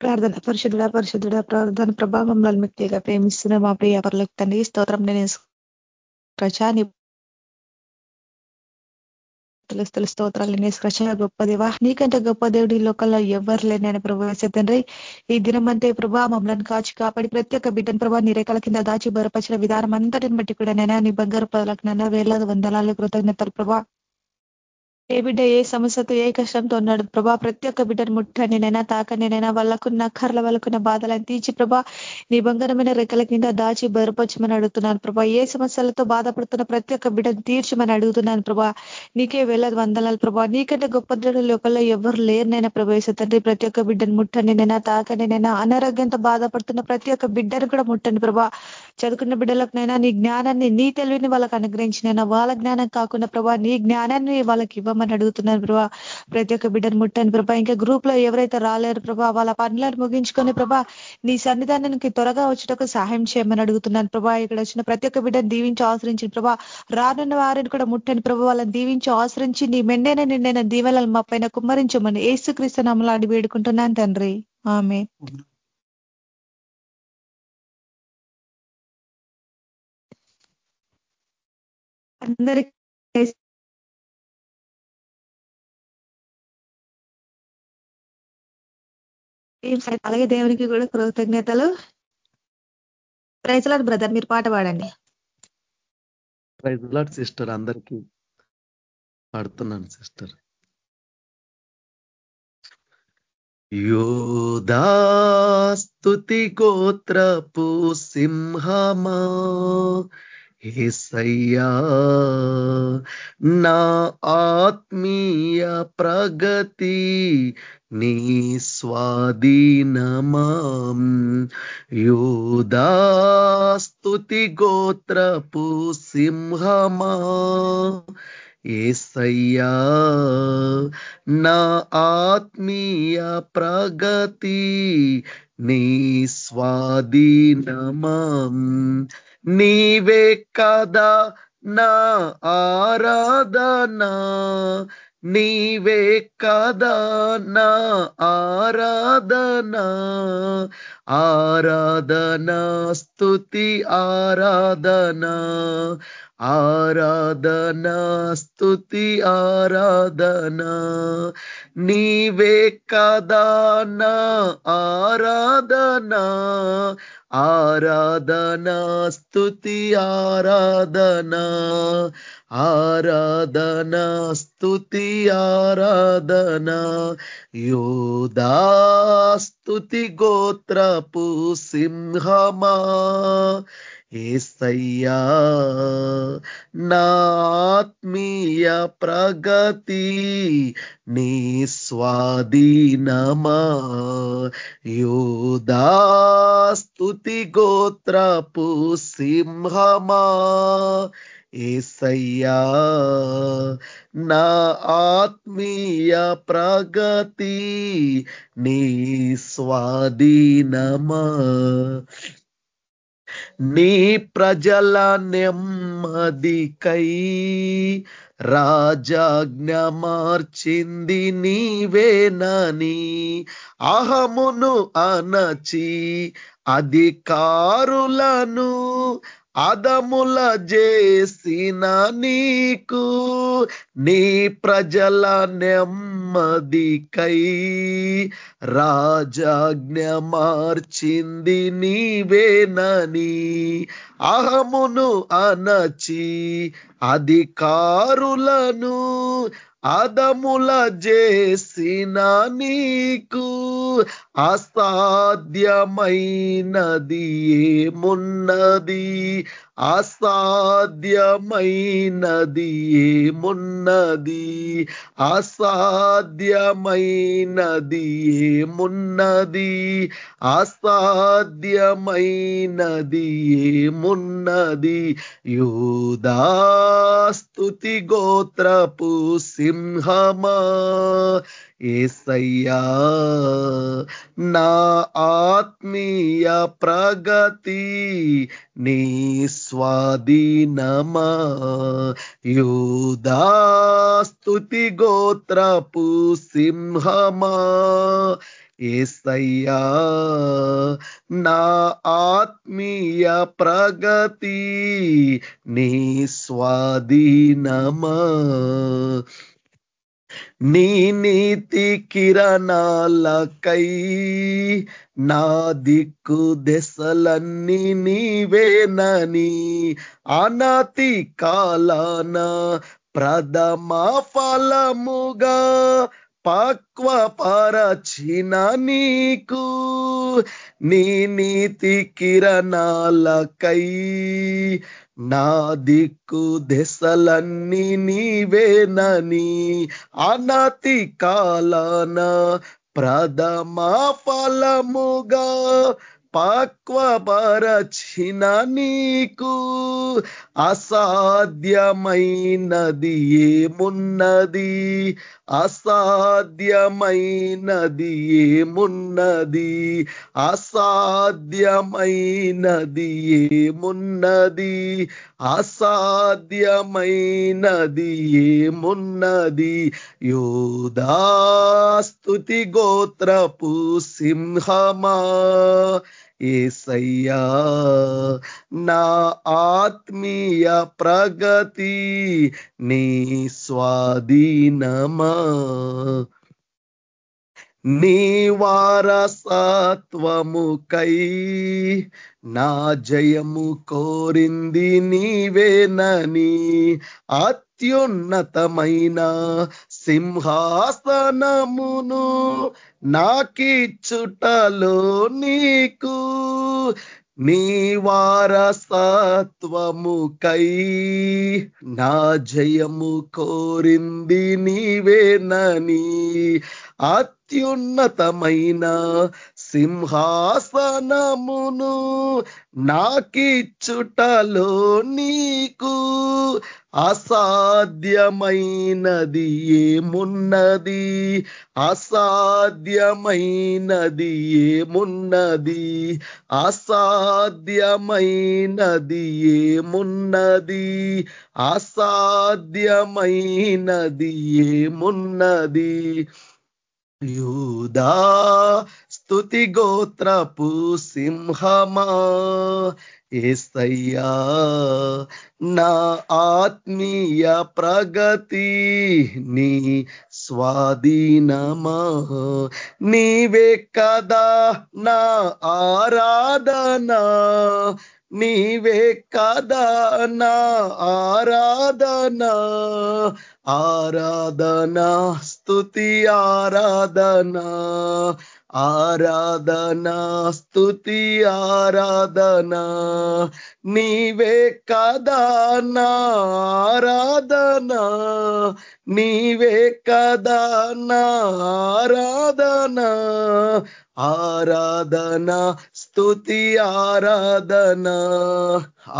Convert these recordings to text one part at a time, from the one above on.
ప్రార్థన పరిశుద్ధుడ పరిశుద్ధుడ ప్రార్థన ప్రభావంలో మిక్తిగా ప్రేమిస్తున్న మా ప్రియ పర్లకు తండ్రి స్తోత్రం నేను ప్రచాని తెలుస్తుల స్తోత్రాలు నేసుకొచ్చిన గొప్ప దేవా. నీకంటే గొప్ప దేవుడి లోకల్లో ఎవరు లేనని ప్రభు తండ్రి. ఈ దినమంతే ప్రభా మమ్మల్ని కాచి కాపాడి ప్రతి ఒక్క బిడ్డను ప్రభా నీ రేఖల కింద దాచి బరపరిచిన విధానం అంతటిని బట్టి కూడా నేను నీ బంగారు పదలకు నన్న వేల వందలాలు కృతజ్ఞతలు ప్రభా. ఏ బిడ్డ ఏ సమస్యతో ఏ కష్టంతో ఉన్నాడు. ప్రభా ప్రతి ఒక్క బిడ్డను ముట్టని నైనా నైనా వాళ్ళకున్న కర్ల వాళ్ళకున్న బాధలను తీర్చి ప్రభా నీ బంగారమైన రెక్కల కింద దాచి బరపరచమని అడుగుతున్నాను ప్రభా. ఏ సమస్యలతో బాధపడుతున్న ప్రతి ఒక్క బిడ్డను తీర్చమని అడుగుతున్నాను ప్రభా. నీకే వెళ్ళదు వందనాలు ప్రభా. నీకంటే గొప్ప దృఢ లోకల్లో ఎవరు లేరునైనా ప్రవేశ తండ్రి. ప్రతి ఒక్క బిడ్డను ముట్టండి నైనా నైనా అనారోగ్యంతో బాధపడుతున్న ప్రతి ఒక్క బిడ్డను కూడా ముట్టండి ప్రభా. చదువుకున్న బిడ్డలకునైనా నీ జ్ఞానాన్ని నీ తెలివిని వాళ్ళకి అనుగ్రహించినైనా వాళ్ళ జ్ఞానం కాకుండా ప్రభా నీ జ్ఞానాన్ని వాళ్ళకి ఇవ్వమని అడుగుతున్నాను ప్రభా. ప్రతి ఒక్క బిడ్డను ముట్టని ప్రభా. ఇంకా గ్రూప్లో ఎవరైతే రాలేరు ప్రభా వాళ్ళ పనులను ముగించుకొని ప్రభా నీ సన్నిధానానికి త్వరగా వచ్చేటకు సహాయం చేయమని అడుగుతున్నాను ప్రభా. ఇక్కడ వచ్చిన ప్రతి ఒక్క బిడ్డను దీవించి ఆశ్రయించిన ప్రభా. రానున్న వారిని కూడా ముట్టని ప్రభా. వాళ్ళని దీవించి ఆశ్రయించి నీ మెండైన నిండైన దీవెలను మా పైన కుమ్మరించమని ఏసుక్రీస్తు నమ్మలాడి వేడుకుంటున్నాను తండ్రి. ఆమె అందరికి అలాగే దేవునికి కూడా కృతజ్ఞతలు. ప్రైజ్లాడ్ బ్రదర్ మీరు పాట పాడండి. ప్రైజ్లాడ్ సిస్టర్ అందరికీ పాడుతున్నాను సిస్టర్. యోదాస్తుతి గోత్రపు సింహమా ఏసయ్యా నా ఆత్మీయ ప్రగతి నీ స్వాధీనమాం. యూదాస్తుతి గోత్రపు సింహమా. ఏసయ్యా నా ఆత్మీయ ప్రగతి నీ స్వాధీనమాం. నీవే కదా నా ఆరాధనా? నీవే కదా నా ఆరాధనా? ఆరాధనా స్థుతి ఆరాధనా? ఆరాధనా స్థుతి ఆరాధనా? నీవే కదా నా ఆరాధనా? ఆరాధనా స్తుతి ఆరాధనా ఆరాధనా స్తుతి ఆరాధనా యోధాస్తుతి గోత్రపు సింహమా ఏసయ్యా నా ఆత్మీయ ప్రగతి నీ స్వాధీనమా? యోదాస్తుతి గోత్రపు సింహమా? ఏసయ్యా నా ఆత్మీయ ప్రగతి నీ స్వాధీనమా? నీ ప్రజల నెమ్మదికై రాజాజ్ఞ మార్చింది నీవేనని అహమును అనచి అధికారులను అదముల చేసిన నీకు నీ ప్రజల నెమ్మదికై రాజాజ్ఞ మార్చింది నీవేనని అహమును అనచి అధికారులను. అదముల చేసిన నీకు అసాధ్యమైనది ఏమున్నది అసాధ్యమైనది ఏమున్నది అసాధ్యమైనది ఏమున్నది అసాధ్యమైనది ఏమున్నది యూదాస్తుతి గోత్రపు సింహమా? ఏసయ్యా నా ఆత్మీయ ప్రగతి నీ స్వాధీనమా? యూదాస్తుతి గోత్రపు సింహమా? ఏసయ్యా నా ఆత్మీయ ప్రగతి నీ స్వాధీనమా? నీ నీతి కిరణాలకై నా దిక్కు దెసలన్నీ నీవేనని అనాతి కాలాన ప్రథమ ఫలముగా పక్వపరచిన నీకు నీ నీతి కిరణాలకై. నా దిక్కు దెసలన్నీ నీవేనని అనతి కాలాన ప్రథమ ఫలముగా పక్వపరచిన నీకు. అసాధ్యమైనది ఏమున్నది? అసాధ్యమైనది ఏమున్నది? అసాధ్యమైనది ఏమున్నది? అసాధ్యమైనది ఏమున్నది? యోధాస్తుతి గోత్రపు సింహమా? ఏసయ్యా నా ఆత్మీయ ప్రగతి నీ స్వాధీనమా నీ వారసత్వముకై నా జయము కోరింది నీవేనని అత్యున్నతమైన సింహాసనమును నాకిచ్చుటలో నీకు నీ వారసత్వముకై నా జయము కోరింది నీవేనని అత్యున్నతమైన సింహాసనమును నాకిచ్చుటలో నీకు అసాధ్యమైనది ఏమున్నది? అసాధ్యమైనది ఏమున్నది? అసాధ్యమైనది ఏమున్నది? అసాధ్యమైనది ఏమున్నది? యూదా స్తుతి గోత్రపు సింహమా? ఏసయ్యా నా ఆత్మీయ ప్రగతి నీ స్వాధీనమా? నీవే కదా నా ఆరాధనా? నీవే కదా నా ఆరాధనా ఆరాధనా స్తుతి ఆరాధనా ఆరాధనా స్తుతి ఆరాధనా నీవే కదా నా ఆరాధనా నీవే కదా నా ఆరాధనా ఆరాధన స్థుతి ఆరాధన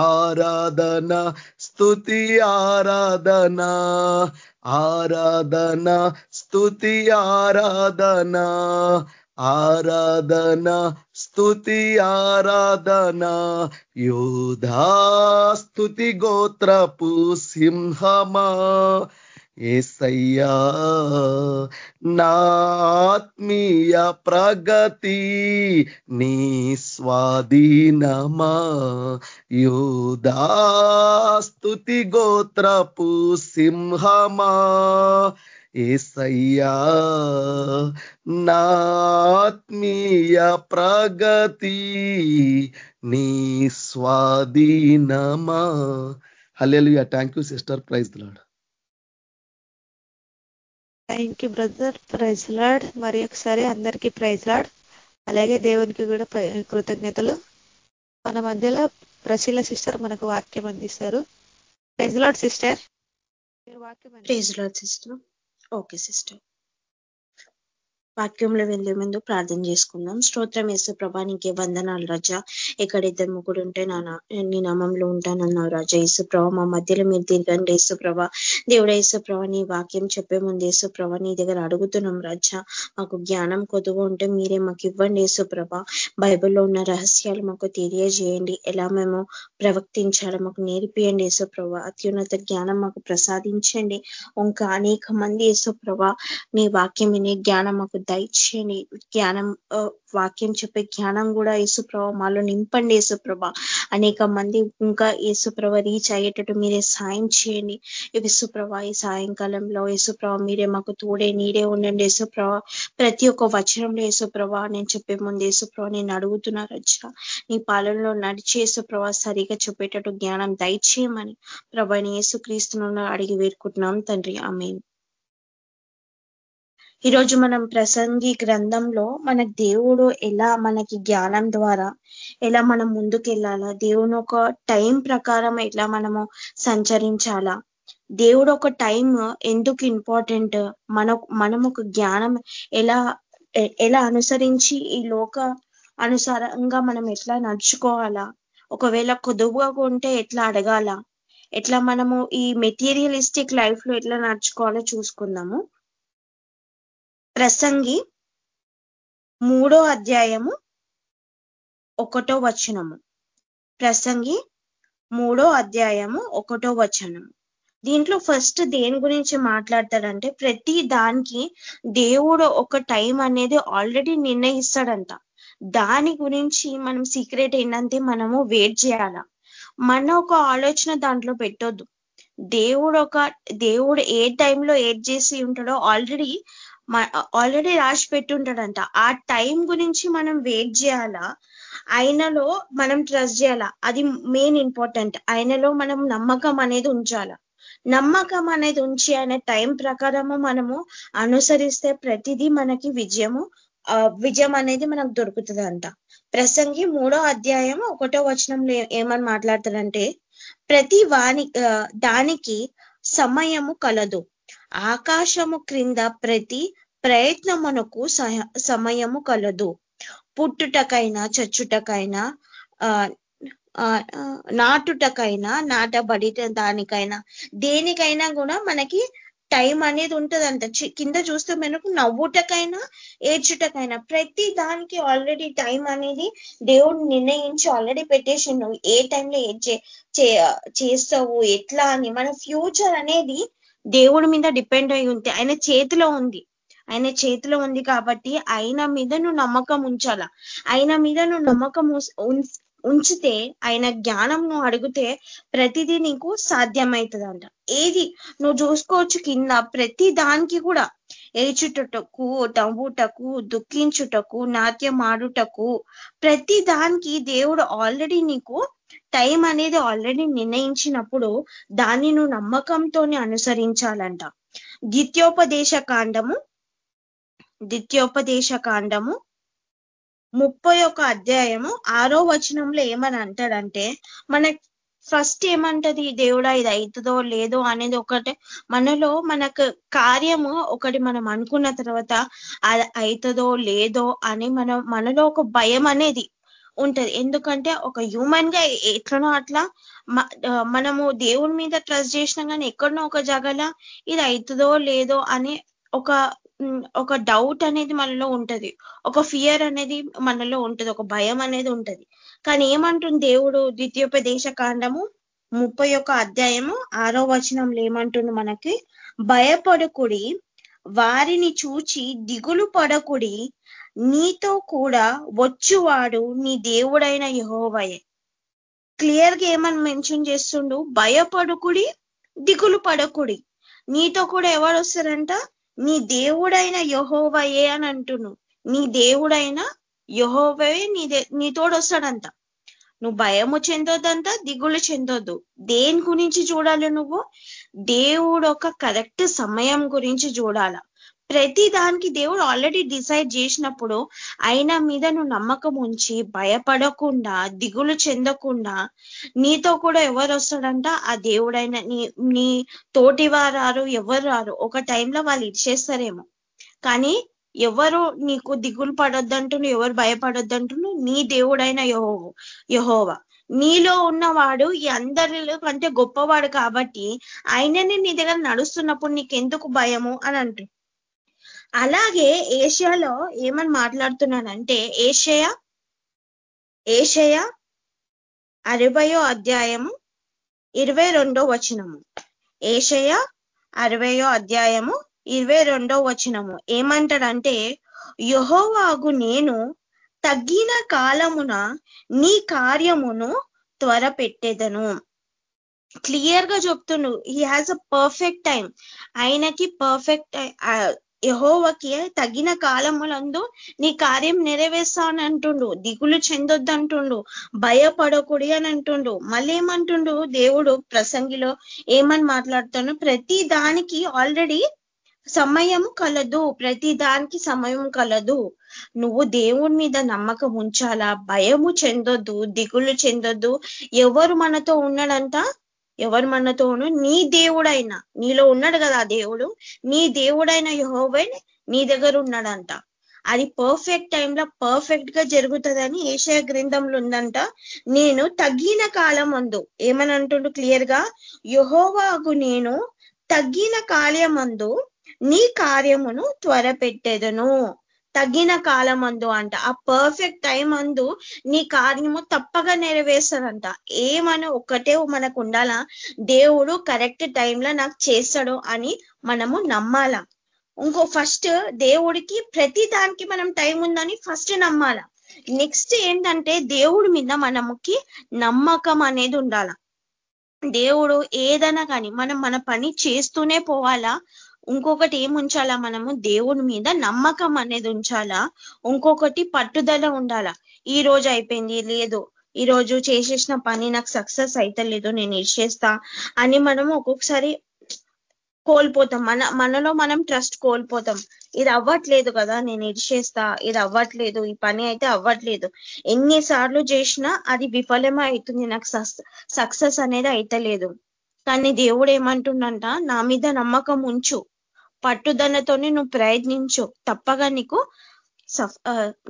ఆరాధన స్థుతి ఆరాధన ఆరాధన స్థుతి ఆరాధన ఆరాధన స్థుతి ఆరాధన యోధా స్థుతి గోత్రపు సింహమా ఏసయ్యా నాత్మీయ ప్రగతి నీ స్వాధీనమా? యూదాస్తుతి గోత్రపు సింహమా? ఏసయ్యా నాత్మీయ ప్రగతి నీ స్వాధీనమా? Hallelujah. Thank you sister praise lord thank you brother praise lord మరి ఒకసారి అందరికీ ప్రైజ్ లాడ్ అలాగే దేవునికి కూడా కృతజ్ఞతలు. మన మధ్యలో ప్రశీల సిస్టర్ మనకు వాక్యం అందిస్తారు. ప్రైజ్ లాడ్ సిస్టర్ వాక్యం praise lord sister okay sister వాక్యంలో వెళ్ళే ముందు ప్రార్థన చేసుకుందాం. స్తోత్రం వేసే ప్రభా నీకే వందనాలు రజా. ఇక్కడ ఇద్దరు ముగ్గురు ఉంటే నా నీ నామంలో ఉంటానన్నావు రాజా యేసు ప్రభా. మా మధ్యలో మీరు దిగండి యేసుప్రభ దేవుడ యేసుప్రభ నీ వాక్యం చెప్పే ముందు యేసుప్రభ నీ దగ్గర అడుగుతున్నాం రాజా. మాకు జ్ఞానం కొద్దుగా ఉంటే మీరే మాకు ఇవ్వండి యేసుప్రభ బైబిల్లో ఉన్న రహస్యాలు మాకు తెలియజేయండి. ఎలా మేము ప్రవర్తించాలో మాకు నేర్పియండి యేసుప్రభ అత్యున్నత జ్ఞానం మాకు ప్రసాదించండి. ఇంకా అనేక మంది యేసుప్రభ నీ వాక్యం వినే జ్ఞానం మాకు దయచేయండి జ్ఞానం వాక్యం చెప్పే జ్ఞానం కూడా యేసుప్రభ మాలో నింపండి యేసుప్రభ. అనేక మంది ఇంకా యేసుప్రభ రీచ్ అయ్యేటట్టు మీరే సాయం చేయండి. యేసుప్రభ ఈ సాయంకాలంలో యేసుప్రభ మీరే మాకు తోడే నీడే ఉండండి యేసుప్రభ. ప్రతి ఒక్క వచనంలో యేసుప్రభ నేను చెప్పే ముందు యేసుప్రభ నేను అడుగుతున్నా రచ్చ నీ పాలనలో నడిచి యేసుప్రభ సరిగా చెప్పేటట్టు జ్ఞానం దయచేయమని ప్రభాని యేసుక్రీస్తును అడిగి వేరుకుంటున్నాం తండ్రి. ఆమె ఈరోజు మనం ప్రసంగి గ్రంథంలో మన దేవుడు ఎలా మనకి జ్ఞానం ద్వారా ఎలా మనం ముందుకెళ్ళాలా దేవుని ఒక టైం ప్రకారం ఎలా మనము సంచరించాలా దేవుడు ఒక టైం ఎందుకు ఇంపార్టెంట్ మన మనం ఒక జ్ఞానం ఎలా ఎలా అనుసరించి ఈ లోక అనుసారంగా మనం ఎట్లా నడుచుకోవాలా ఒకవేళ కొదువుగా ఉంటే ఎట్లా అడగాల ఎట్లా మనము ఈ మెటీరియలిస్టిక్ లైఫ్లో ఎట్లా నడుచుకోవాలో చూసుకుందాము. ప్రసంగి మూడో అధ్యాయము ఒకటో వచనము. ప్రసంగి మూడో అధ్యాయము ఒకటో వచనము. దీంట్లో ఫస్ట్ దేని గురించి మాట్లాడతాడంటే ప్రతి దానికి దేవుడు ఒక టైం అనేది ఆల్రెడీ నిర్ణయిస్తాడంట. దాని గురించి మనం సీక్రెట్ ఏంటంటే మనము వెయిట్ చేయాల? మన ఒక ఆలోచన దాంట్లో పెట్టొద్దు. దేవుడు ఒక దేవుడు ఏ టైంలో ఏడ్ చేసి ఉంటాడో ఆల్రెడీ ఆల్రెడీ రాసి పెట్టుంటాడంట. ఆ టైం గురించి మనం వెయిట్ చేయాలా? ఆయనలో మనం ట్రస్ట్ చేయాలా? అది మెయిన్ ఇంపార్టెంట్ ఆయనలో మనం నమ్మకం అనేది ఉంచాల? నమ్మకం అనేది ఉంచి ఆయన టైం ప్రకారము మనము అనుసరిస్తే ప్రతిదీ మనకి విజయము విజయం అనేది మనకు దొరుకుతుందంట. ప్రసంగి మూడో అధ్యాయం ఒకటో వచనంలో ఏమని మాట్లాడతారంటే ప్రతి వాణి దానికి సమయము కలదు. ఆకాశము క్రింద ప్రతి ప్రయత్నమునకు సమయము కలదు. పుట్టుటకైనా చచ్చుటకైనా నాటుటకైనా నాటబడి దానికైనా దేనికైనా కూడా మనకి టైం అనేది ఉంటుందంట. కింద చూస్తే మనకు నవ్వుటకైనా ఏడ్చుటకైనా ప్రతి దానికి ఆల్రెడీ టైం అనేది దేవుడు నిర్ణయించి ఆల్రెడీ పెట్టేసి నువ్వు ఏ టైంలో ఏ చేస్తావు ఎట్లా అని. మన ఫ్యూచర్ అనేది దేవుడి మీద డిపెండ్ అయి ఉంటే ఆయన చేతిలో ఉంది. ఆయన చేతిలో ఉంది కాబట్టి ఆయన మీద నువ్వు నమ్మకం ఉంచాల? ఆయన మీద నువ్వు నమ్మకం ఉంచితే ఆయన జ్ఞానం నువ్వు అడిగితే ప్రతిదీ నీకు సాధ్యమవుతుందంట. ఏది? నువ్వు చూసుకోవచ్చు కింద ప్రతి దానికి కూడా. ఏచుటకు నవ్వుటకు దుఃఖించుటకు నాట్యం ఆడుటకు ప్రతి దానికి దేవుడు ఆల్రెడీ నీకు టైం అనేది ఆల్రెడీ నిర్ణయించినప్పుడు దాన్ని నువ్వు నమ్మకంతోనే అనుసరించాలంట. ద్వితీయోపదేశ కాండము ద్వితీయోపదేశ కాండము ముప్పై ఒక అధ్యాయము ఆరో వచనంలో ఏమని అంటాడంటే మన ఫస్ట్ ఏమంటది దేవుడా ఇది అవుతుందో లేదో అనేది ఒకటే. మనలో మనకు కార్యము ఒకటి మనం అనుకున్న తర్వాత అది అవుతుందో లేదో అని మనం మనలో ఒక భయం అనేది ఉంటది. ఎందుకంటే ఒక హ్యూమన్గా ఎట్లనో అట్లా మనము దేవుని మీద ట్రస్ట్ చేసినా కానీ ఎక్కడనో ఒక జగల ఇది అవుతుందో లేదో అని ఒక ఒక డౌట్ అనేది మనలో ఉంటది. ఒక ఫియర్ అనేది మనలో ఉంటది. ఒక భయం అనేది ఉంటది. కానీ ఏమంటుంది దేవుడు ద్వితీయోపదేశ కాండము ముప్పై ఒక అధ్యాయము ఆరో వచనంలో ఏమంటుంది మనకి? భయపడుకుడి వారిని చూచి దిగులు పడకుడి నీతో కూడా వచ్చువాడు నీ దేవుడైన యహోవయే. క్లియర్గా ఏమని మెన్షన్ చేస్తుండు? భయపడుకుడి దిగులు పడకుడి. నీతో కూడా ఎవరు వస్తారంట? నీ దేవుడైన యహోవయే అని అంటును నీ దేవుడైన యహోవయే నీ నీతోడు వస్తాడంట. నువ్వు భయము చెందొద్దంట దిగులు చెందొద్దు. దేని గురించి చూడాలి నువ్వు? దేవుడు ఒక కరెక్ట్ సమయం గురించి చూడాల. ప్రతి దానికి దేవుడు ఆల్రెడీ డిసైడ్ చేసినప్పుడు ఆయన మీద నువ్వు నమ్మకం ఉంచి భయపడకుండా దిగులు చెందకుండా నీతో కూడా ఎవరు వస్తాడంట? ఆ దేవుడైన నీ నీ తోటి వారు ఎవరు రారు? ఒక టైంలో వాళ్ళు ఇచ్చేస్తారేమో. కానీ ఎవరు నీకు దిగులు పడొద్దంటును ఎవరు భయపడొద్దంటును నీ దేవుడైన యహో యహోవా. నీలో ఉన్నవాడు ఈ అందరిలో కంటే గొప్పవాడు కాబట్టి ఆయననే నీ దగ్గర నడుస్తున్నప్పుడు నీకెందుకు భయము? అని అంటు అలాగే ఏషియాలో ఏమని మాట్లాడుతున్నానంటే ఏషయా ఏషయా అరవయో అధ్యాయము ఇరవై రెండో వచనము. ఏషయా అరవయో అధ్యాయము ఇరవై రెండో వచనము. ఏమంటాడంటే యహోవాగు నేను తగ్గిన కాలమున నీ కార్యమును త్వరపెట్టేదను. క్లియర్గా చెప్తుండు he has a perfect time ఆయనకి పర్ఫెక్ట్ యహోవకి తగిన కాలములందు నీ కార్యం నెరవేర్స్తాను అంటుండు దిగులు చెందొద్దు అంటుండు భయపడకూడి అని అంటుండు మళ్ళీ ఏమంటుండు దేవుడు ప్రసంగిలో ఏమని మాట్లాడుతాను? ప్రతి దానికి ఆల్రెడీ సమయం కలదు ప్రతి దానికి సమయం కలదు. నువ్వు దేవుడి మీద నమ్మకం ఉంచాలా? భయము చెందొద్దు దిగులు చెందొద్దు. ఎవరు మనతో ఉన్నాడంట ఎవరు మనతో నీ దేవుడైనా నీలో ఉన్నాడు కదా దేవుడు నీ దేవుడైన యహోవే నీ దగ్గర ఉన్నాడంట. అది పర్ఫెక్ట్ టైంలో పర్ఫెక్ట్గా జరుగుతుందని ఏషయ గ్రంథంలో ఉందంట. నేను తగ్గిన కాలం అందు ఏమని అంటుండు క్లియర్గా? యహోవాకు నేను తగ్గిన కాలమందు నీ కార్యమును త్వరపెట్టేదను. తగిన కాలం అందు అంట. ఆ పర్ఫెక్ట్ టైం అందు నీ కార్యము తప్పగా నెరవేర్స్తాడంట ఏమని ఒక్కటే మనకు ఉండాలా? దేవుడు కరెక్ట్ టైంలో నాకు చేస్తాడు అని మనము నమ్మాలా? ఇంకో ఫస్ట్ దేవుడికి ప్రతి దానికి మనం టైం ఉందని ఫస్ట్ నమ్మాల? నెక్స్ట్ ఏంటంటే దేవుడి మీద మనముకి నమ్మకం అనేది ఉండాల? దేవుడు ఏదైనా కానీ మనం మన పని చేస్తూనే పోవాలా? ఇంకొకటి ఏం ఉంచాలా మనము? దేవుడి మీద నమ్మకం అనేది ఉంచాలా? ఇంకొకటి పట్టుదల ఉండాలా? ఈ రోజు అయిపోయింది లేదు. ఈ రోజు చేసేసిన పని నాకు సక్సెస్ అయితలేదు నేను ఇచ్చేస్తా అని మనము ఒక్కొక్కసారి కోల్పోతాం. మన మనలో మనం ట్రస్ట్ కోల్పోతాం. ఇది అవ్వట్లేదు కదా నేను ఇడిచేస్తా ఇది అవ్వట్లేదు ఈ పని అయితే అవ్వట్లేదు. ఎన్నిసార్లు చేసినా అది విఫలమే అవుతుంది. నాకు సక్సెస్ అనేది అయితలేదు. కానీ దేవుడు ఏమంటుండంట? నా మీద నమ్మకం ఉంచు. పట్టుదలతోనే నువ్వు ప్రయత్నించు. తప్పగా నీకు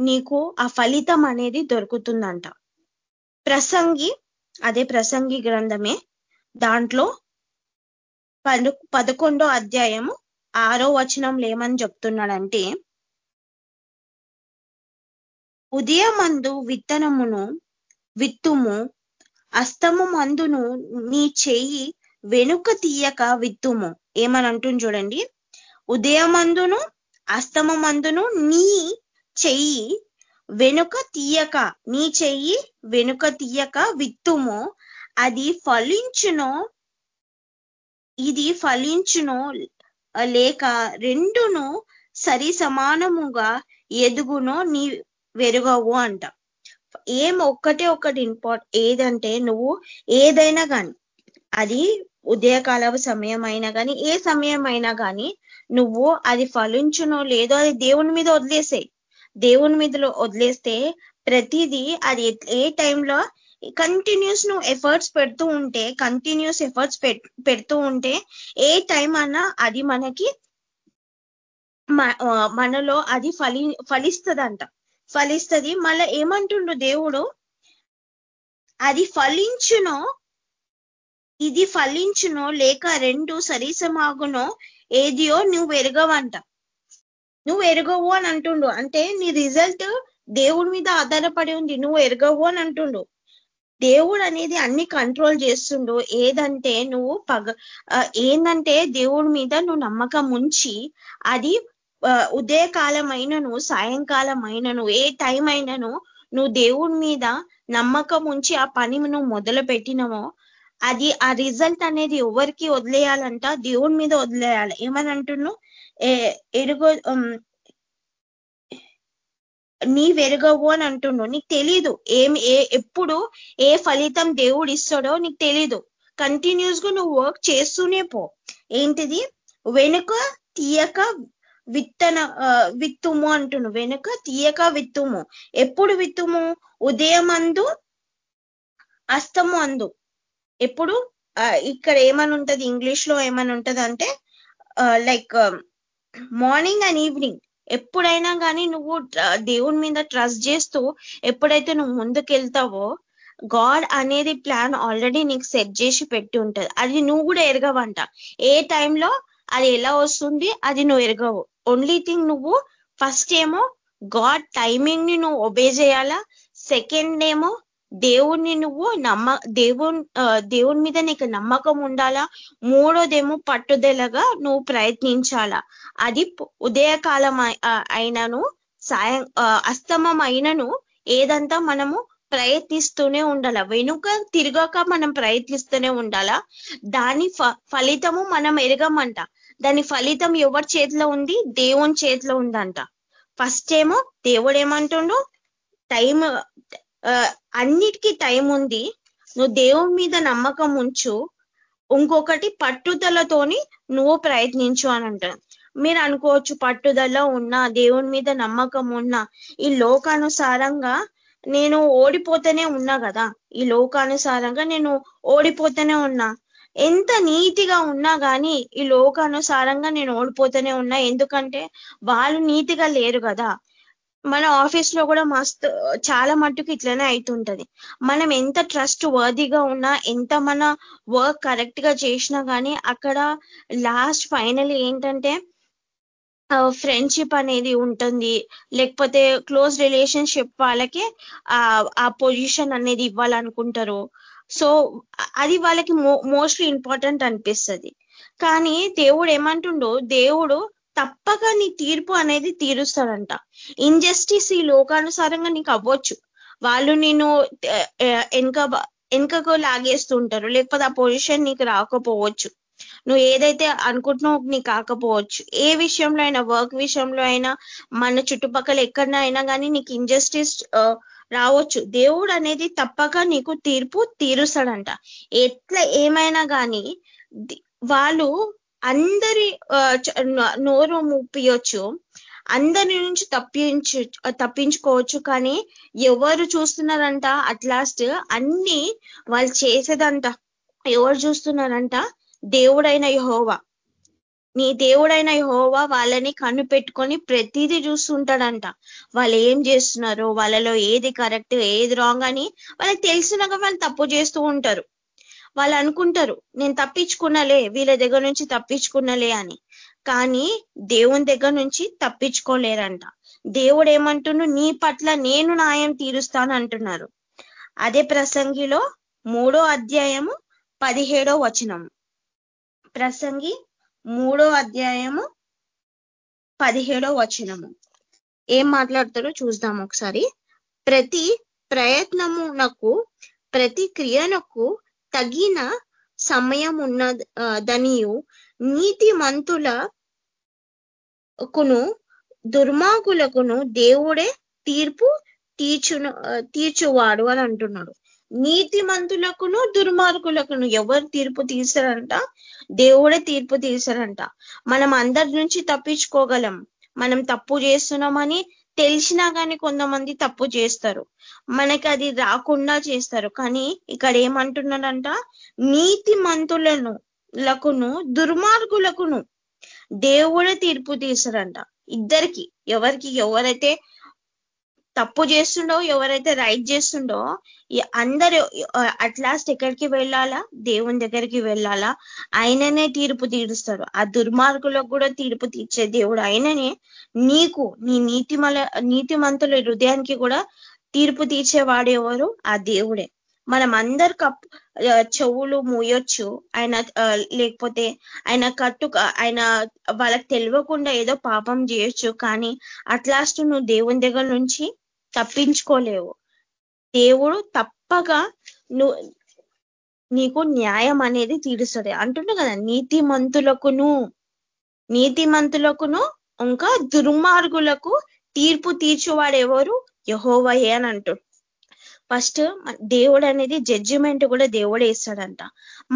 నీకు ఆ ఫలితం అనేది దొరుకుతుందంట. ప్రసంగి అదే ప్రసంగి గ్రంథమే దాంట్లో పదు పదకొండో అధ్యాయము ఆరో వచనంలో ఏమని చెప్తున్నాడంటే ఉదయమందు విత్తనమును విత్తుము అస్తము మందును నీ చెయ్యి వెనుక తీయక విత్తుము. ఏమని అంటుంది చూడండి. ఉదయమందును అస్తమమందును నీ చెయ్యి వెనుక తీయక నీ చెయ్యి వెనుక తీయక విత్తుము. అది ఫలించునో ఇది ఫలించునో లేక రెండును సరి సమానముగా ఎదుగునో నీ వెరుగవు అంట. ఏం ఒక్కటే ఒకటి ఇంపార్ట్ ఏదంటే నువ్వు ఏదైనా కానీ అది ఉదయకాల సమయం అయినా కానీ ఏ సమయం అయినా కానీ నువ్వు అది ఫలించునో లేదో అది దేవుని మీద వదిలేసాయి. దేవుని మీద వదిలేస్తే ప్రతిదీ అది ఏ టైంలో కంటిన్యూస్ నువ్వు ఎఫర్ట్స్ పెడుతూ ఉంటే కంటిన్యూస్ ఎఫర్ట్స్ పెడుతూ ఉంటే ఏ టైం అన్నా అది మనకి మనలో అది ఫలి ఫలిస్తుందంట. ఫలిస్తుంది. మళ్ళా ఏమంటుండు దేవుడు? అది ఫలించునో ఇది ఫలించునో లేక రెండు సరిసమాగునో ఏదియో నువ్వు ఎరగవంట. నువ్వు ఎరగవు అని అంటుండు. అంటే నీ రిజల్ట్ దేవుడి మీద ఆధారపడి ఉంది. నువ్వు ఎరగవు అని అంటుండు. దేవుడు అనేది అన్ని కంట్రోల్ చేస్తుండు. ఏదంటే నువ్వు పగ ఏందంటే దేవుడి మీద నువ్వు నమ్మకం ఉంచి అది ఉదయకాలం అయినను సాయంకాలం అయినను ఏ టైం అయినను నువ్వు దేవుడి మీద నమ్మకం ఉంచి ఆ పని నువ్వు మొదలు పెట్టినవో అది ఆ రిజల్ట్ అనేది ఎవరికి వదిలేయాలంట? దేవుడి మీద వదిలేయాలి. ఏమని అంటున్నావు ఎరుగో నీ వెరగవు అని అంటుండు నీకు తెలీదు. ఏం ఏ ఎప్పుడు ఏ ఫలితం దేవుడు ఇస్తాడో నీకు తెలీదు. కంటిన్యూస్గా నువ్వు వర్క్ చేస్తూనే పో. ఏంటిది? వెనుక తీయక విత్తన విత్తుము అంటును వెనుక తీయక విత్తుము. ఎప్పుడు విత్తుము? ఉదయం అందు అస్తము అందు. ఎప్పుడు ఇక్కడ ఏమని ఉంటది ఇంగ్లీష్లో ఏమని ఉంటది అంటే లైక్ మార్నింగ్ అండ్ ఈవినింగ్. ఎప్పుడైనా కానీ నువ్వు దేవుని మీద ట్రస్ట్ చేస్తూ ఎప్పుడైతే నువ్వు ముందుకెళ్తావో గాడ్ అనేది ప్లాన్ ఆల్రెడీ నీకు సెట్ చేసి పెట్టి ఉంటది. అది నువ్వు కూడా ఎరగవంట. ఏ టైంలో అది ఎలా వస్తుంది అది నువ్వు ఎరగవు. ఓన్లీ థింగ్ నువ్వు ఫస్ట్ ఏమో గాడ్ టైమింగ్ని నువ్వు ఒబే చేయాలా సెకండ్ ఏమో దేవుణ్ణి నువ్వు నమ్మ దేవుని దేవుని మీద నీకు నమ్మకం ఉండాలా? మూడోదేమో పట్టుదలగా నువ్వు ప్రయత్నించాలా? అది ఉదయకాలం అయినను సాయం అస్తమం అయినను ఏదంతా మనము ప్రయత్నిస్తూనే ఉండాల? వెనుక తిరగక మనం ప్రయత్నిస్తూనే ఉండాలా? దాని ఫలితము మనం ఎరగమంట. దాని ఫలితం ఎవరి చేతిలో ఉంది? దేవుని చేతిలో ఉందంట. ఫస్ట్ ఏమో దేవుడు ఏమంటుండు టైం అన్నిటికీ టైం ఉంది. నువ్వు దేవుని మీద నమ్మకం ఉంచు. ఇంకొకటి పట్టుదలతోని నువ్వు ప్రయత్నించు అని అంటాను మీరు అనుకోవచ్చు పట్టుదల ఉన్నా దేవుని మీద నమ్మకం ఉన్నా ఈ లోకానుసారంగా నేను ఓడిపోతూనే ఉన్నా కదా. ఈ లోకానుసారంగా నేను ఓడిపోతూనే ఉన్నా. ఎంత నీతిగా ఉన్నా కానీ ఈ లోకానుసారంగా నేను ఓడిపోతూనే ఉన్నా. ఎందుకంటే వాళ్ళు నీతిగా లేరు కదా. మన ఆఫీస్లో కూడా మస్తు చాలా మట్టుకు ఇట్లనే అవుతుంటది మనం ఎంత ట్రస్ట్ వర్దీగా ఉన్నా ఎంత మన వర్క్ కరెక్ట్గా చేసినా కానీ అక్కడ లాస్ట్ ఫైనల్ ఏంటంటే ఫ్రెండ్షిప్ అనేది ఉంటుంది. లేకపోతే క్లోజ్ రిలేషన్షిప్ వాళ్ళకి ఆ పొజిషన్ అనేది ఇవ్వాలనుకుంటారు. సో అది వాళ్ళకి మోస్ట్లీ ఇంపార్టెంట్ అనిపిస్తుంది. కానీ దేవుడు ఏమంటుండో దేవుడు తప్పక నీ తీర్పు అనేది తీరుస్తాడంట. ఇంజస్టిస్ ఈ లోకానుసారంగా నీకు అవ్వచ్చు. వాళ్ళు నేను వెనక వెనకకు లాగేస్తుంటారు లేకపోతే ఆ పొజిషన్ నీకు రాకపోవచ్చు. నువ్వు ఏదైతే అనుకుంటున్నావు నీ కాకపోవచ్చు. ఏ విషయంలో అయినా వర్క్ విషయంలో అయినా మన చుట్టుపక్కల ఎక్కడైనా కానీ నీకు ఇంజస్టిస్ రావచ్చు. దేవుడు అనేది తప్పక నీకు తీర్పు తీరుస్తాడంట. ఎట్లా ఏమైనా కానీ వాళ్ళు అందరి నోరు ముప్పియొచ్చు అందరి నుంచి తప్పించు తప్పించుకోవచ్చు. కానీ ఎవరు చూస్తున్నారంట అట్ లాస్ట్ అన్ని వాళ్ళు చేసేదంట. ఎవరు చూస్తున్నారంట దేవుడైన యహోవా. నీ దేవుడైన యహోవా వాళ్ళని కన్ను పెట్టుకొని ప్రతిదీ చూస్తుంటాడంట. వాళ్ళు ఏం చేస్తున్నారో వాళ్ళలో ఏది కరెక్ట్ ఏది రాంగ్ అని వాళ్ళకి తెలిసినాక వాళ్ళు తప్పు చేస్తూ ఉంటారు. వాళ్ళు అనుకుంటారు నేను తప్పించుకున్నలే వీళ్ళ దగ్గర నుంచి తప్పించుకున్నలే అని. కానీ దేవుని దగ్గర నుంచి తప్పించుకోలేరంట. దేవుడు ఏమంటుండు నీ పట్ల నేను న్యాయం తీరుస్తాను అంటున్నారు. అదే ప్రసంగిలో మూడో అధ్యాయము పదిహేడో వచనం. ప్రసంగి మూడో అధ్యాయము పదిహేడో వచనము. ఏం మాట్లాడతారో చూద్దాం ఒకసారి. ప్రతి ప్రయత్నమునకు ప్రతి క్రియనకు తగిన సమయం ఉన్నదనియు నీతి మంతులకును దుర్మార్గులకును దేవుడే తీర్పు తీర్చును తీర్చువాడు అని అంటున్నాడు. నీతి మంతులకును దుర్మార్గులకును ఎవరు తీర్పు తీశారంట దేవుడే తీర్పు తీసారంట మనం అందరి నుంచి తప్పించుకోగలం. మనం తప్పు చేస్తున్నామని తెలిసినా కానీ కొంతమంది తప్పు చేస్తారు. మనకి అది రాకుండా చేస్తారు. కానీ ఇక్కడ ఏమంటున్నాడంట? నీతి మంతులను లకును దుర్మార్గులకును దేవుడే తీర్పు తీశారంట ఇద్దరికి ఎవరికి ఎవరైతే తప్పు చేస్తుండో ఎవరైతే రైట్ చేస్తుండో అందరూ అట్ లాస్ట్ ఎక్కడికి వెళ్ళాలా? దేవుని దగ్గరికి వెళ్ళాలా? ఆయననే తీర్పు తీరుస్తాడు ఆ దుర్మార్గులకు కూడా తీర్పు తీర్చే దేవుడు ఆయననే. నీకు నీ నీతిమల నీతిమంతుల హృదయానికి కూడా తీర్పు తీర్చేవాడు ఎవరు? ఆ దేవుడే. మనం అందరు కప్ చెవులు మూయొచ్చు. ఆయన లేకపోతే ఆయన కట్టు ఆయన వాళ్ళకి తెలియకుండా ఏదో పాపం చేయొచ్చు. కానీ అట్లాస్ట్ నువ్వు దేవుని దగ్గర నుంచి తప్పించుకోలేవు. దేవుడు తప్పగా నువ్వు నీకు న్యాయం అనేది తీరుస్తుంది. అంటుండే కదా నీతిమంతులకును నీతిమంతులకును ఇంకా దుర్మార్గులకు తీర్పు తీర్చువాడెవరు? యహోవయే అని అంటాడు. ఫస్ట్ దేవుడు అనేది జడ్జిమెంట్ కూడా దేవుడే ఇస్తాడంట.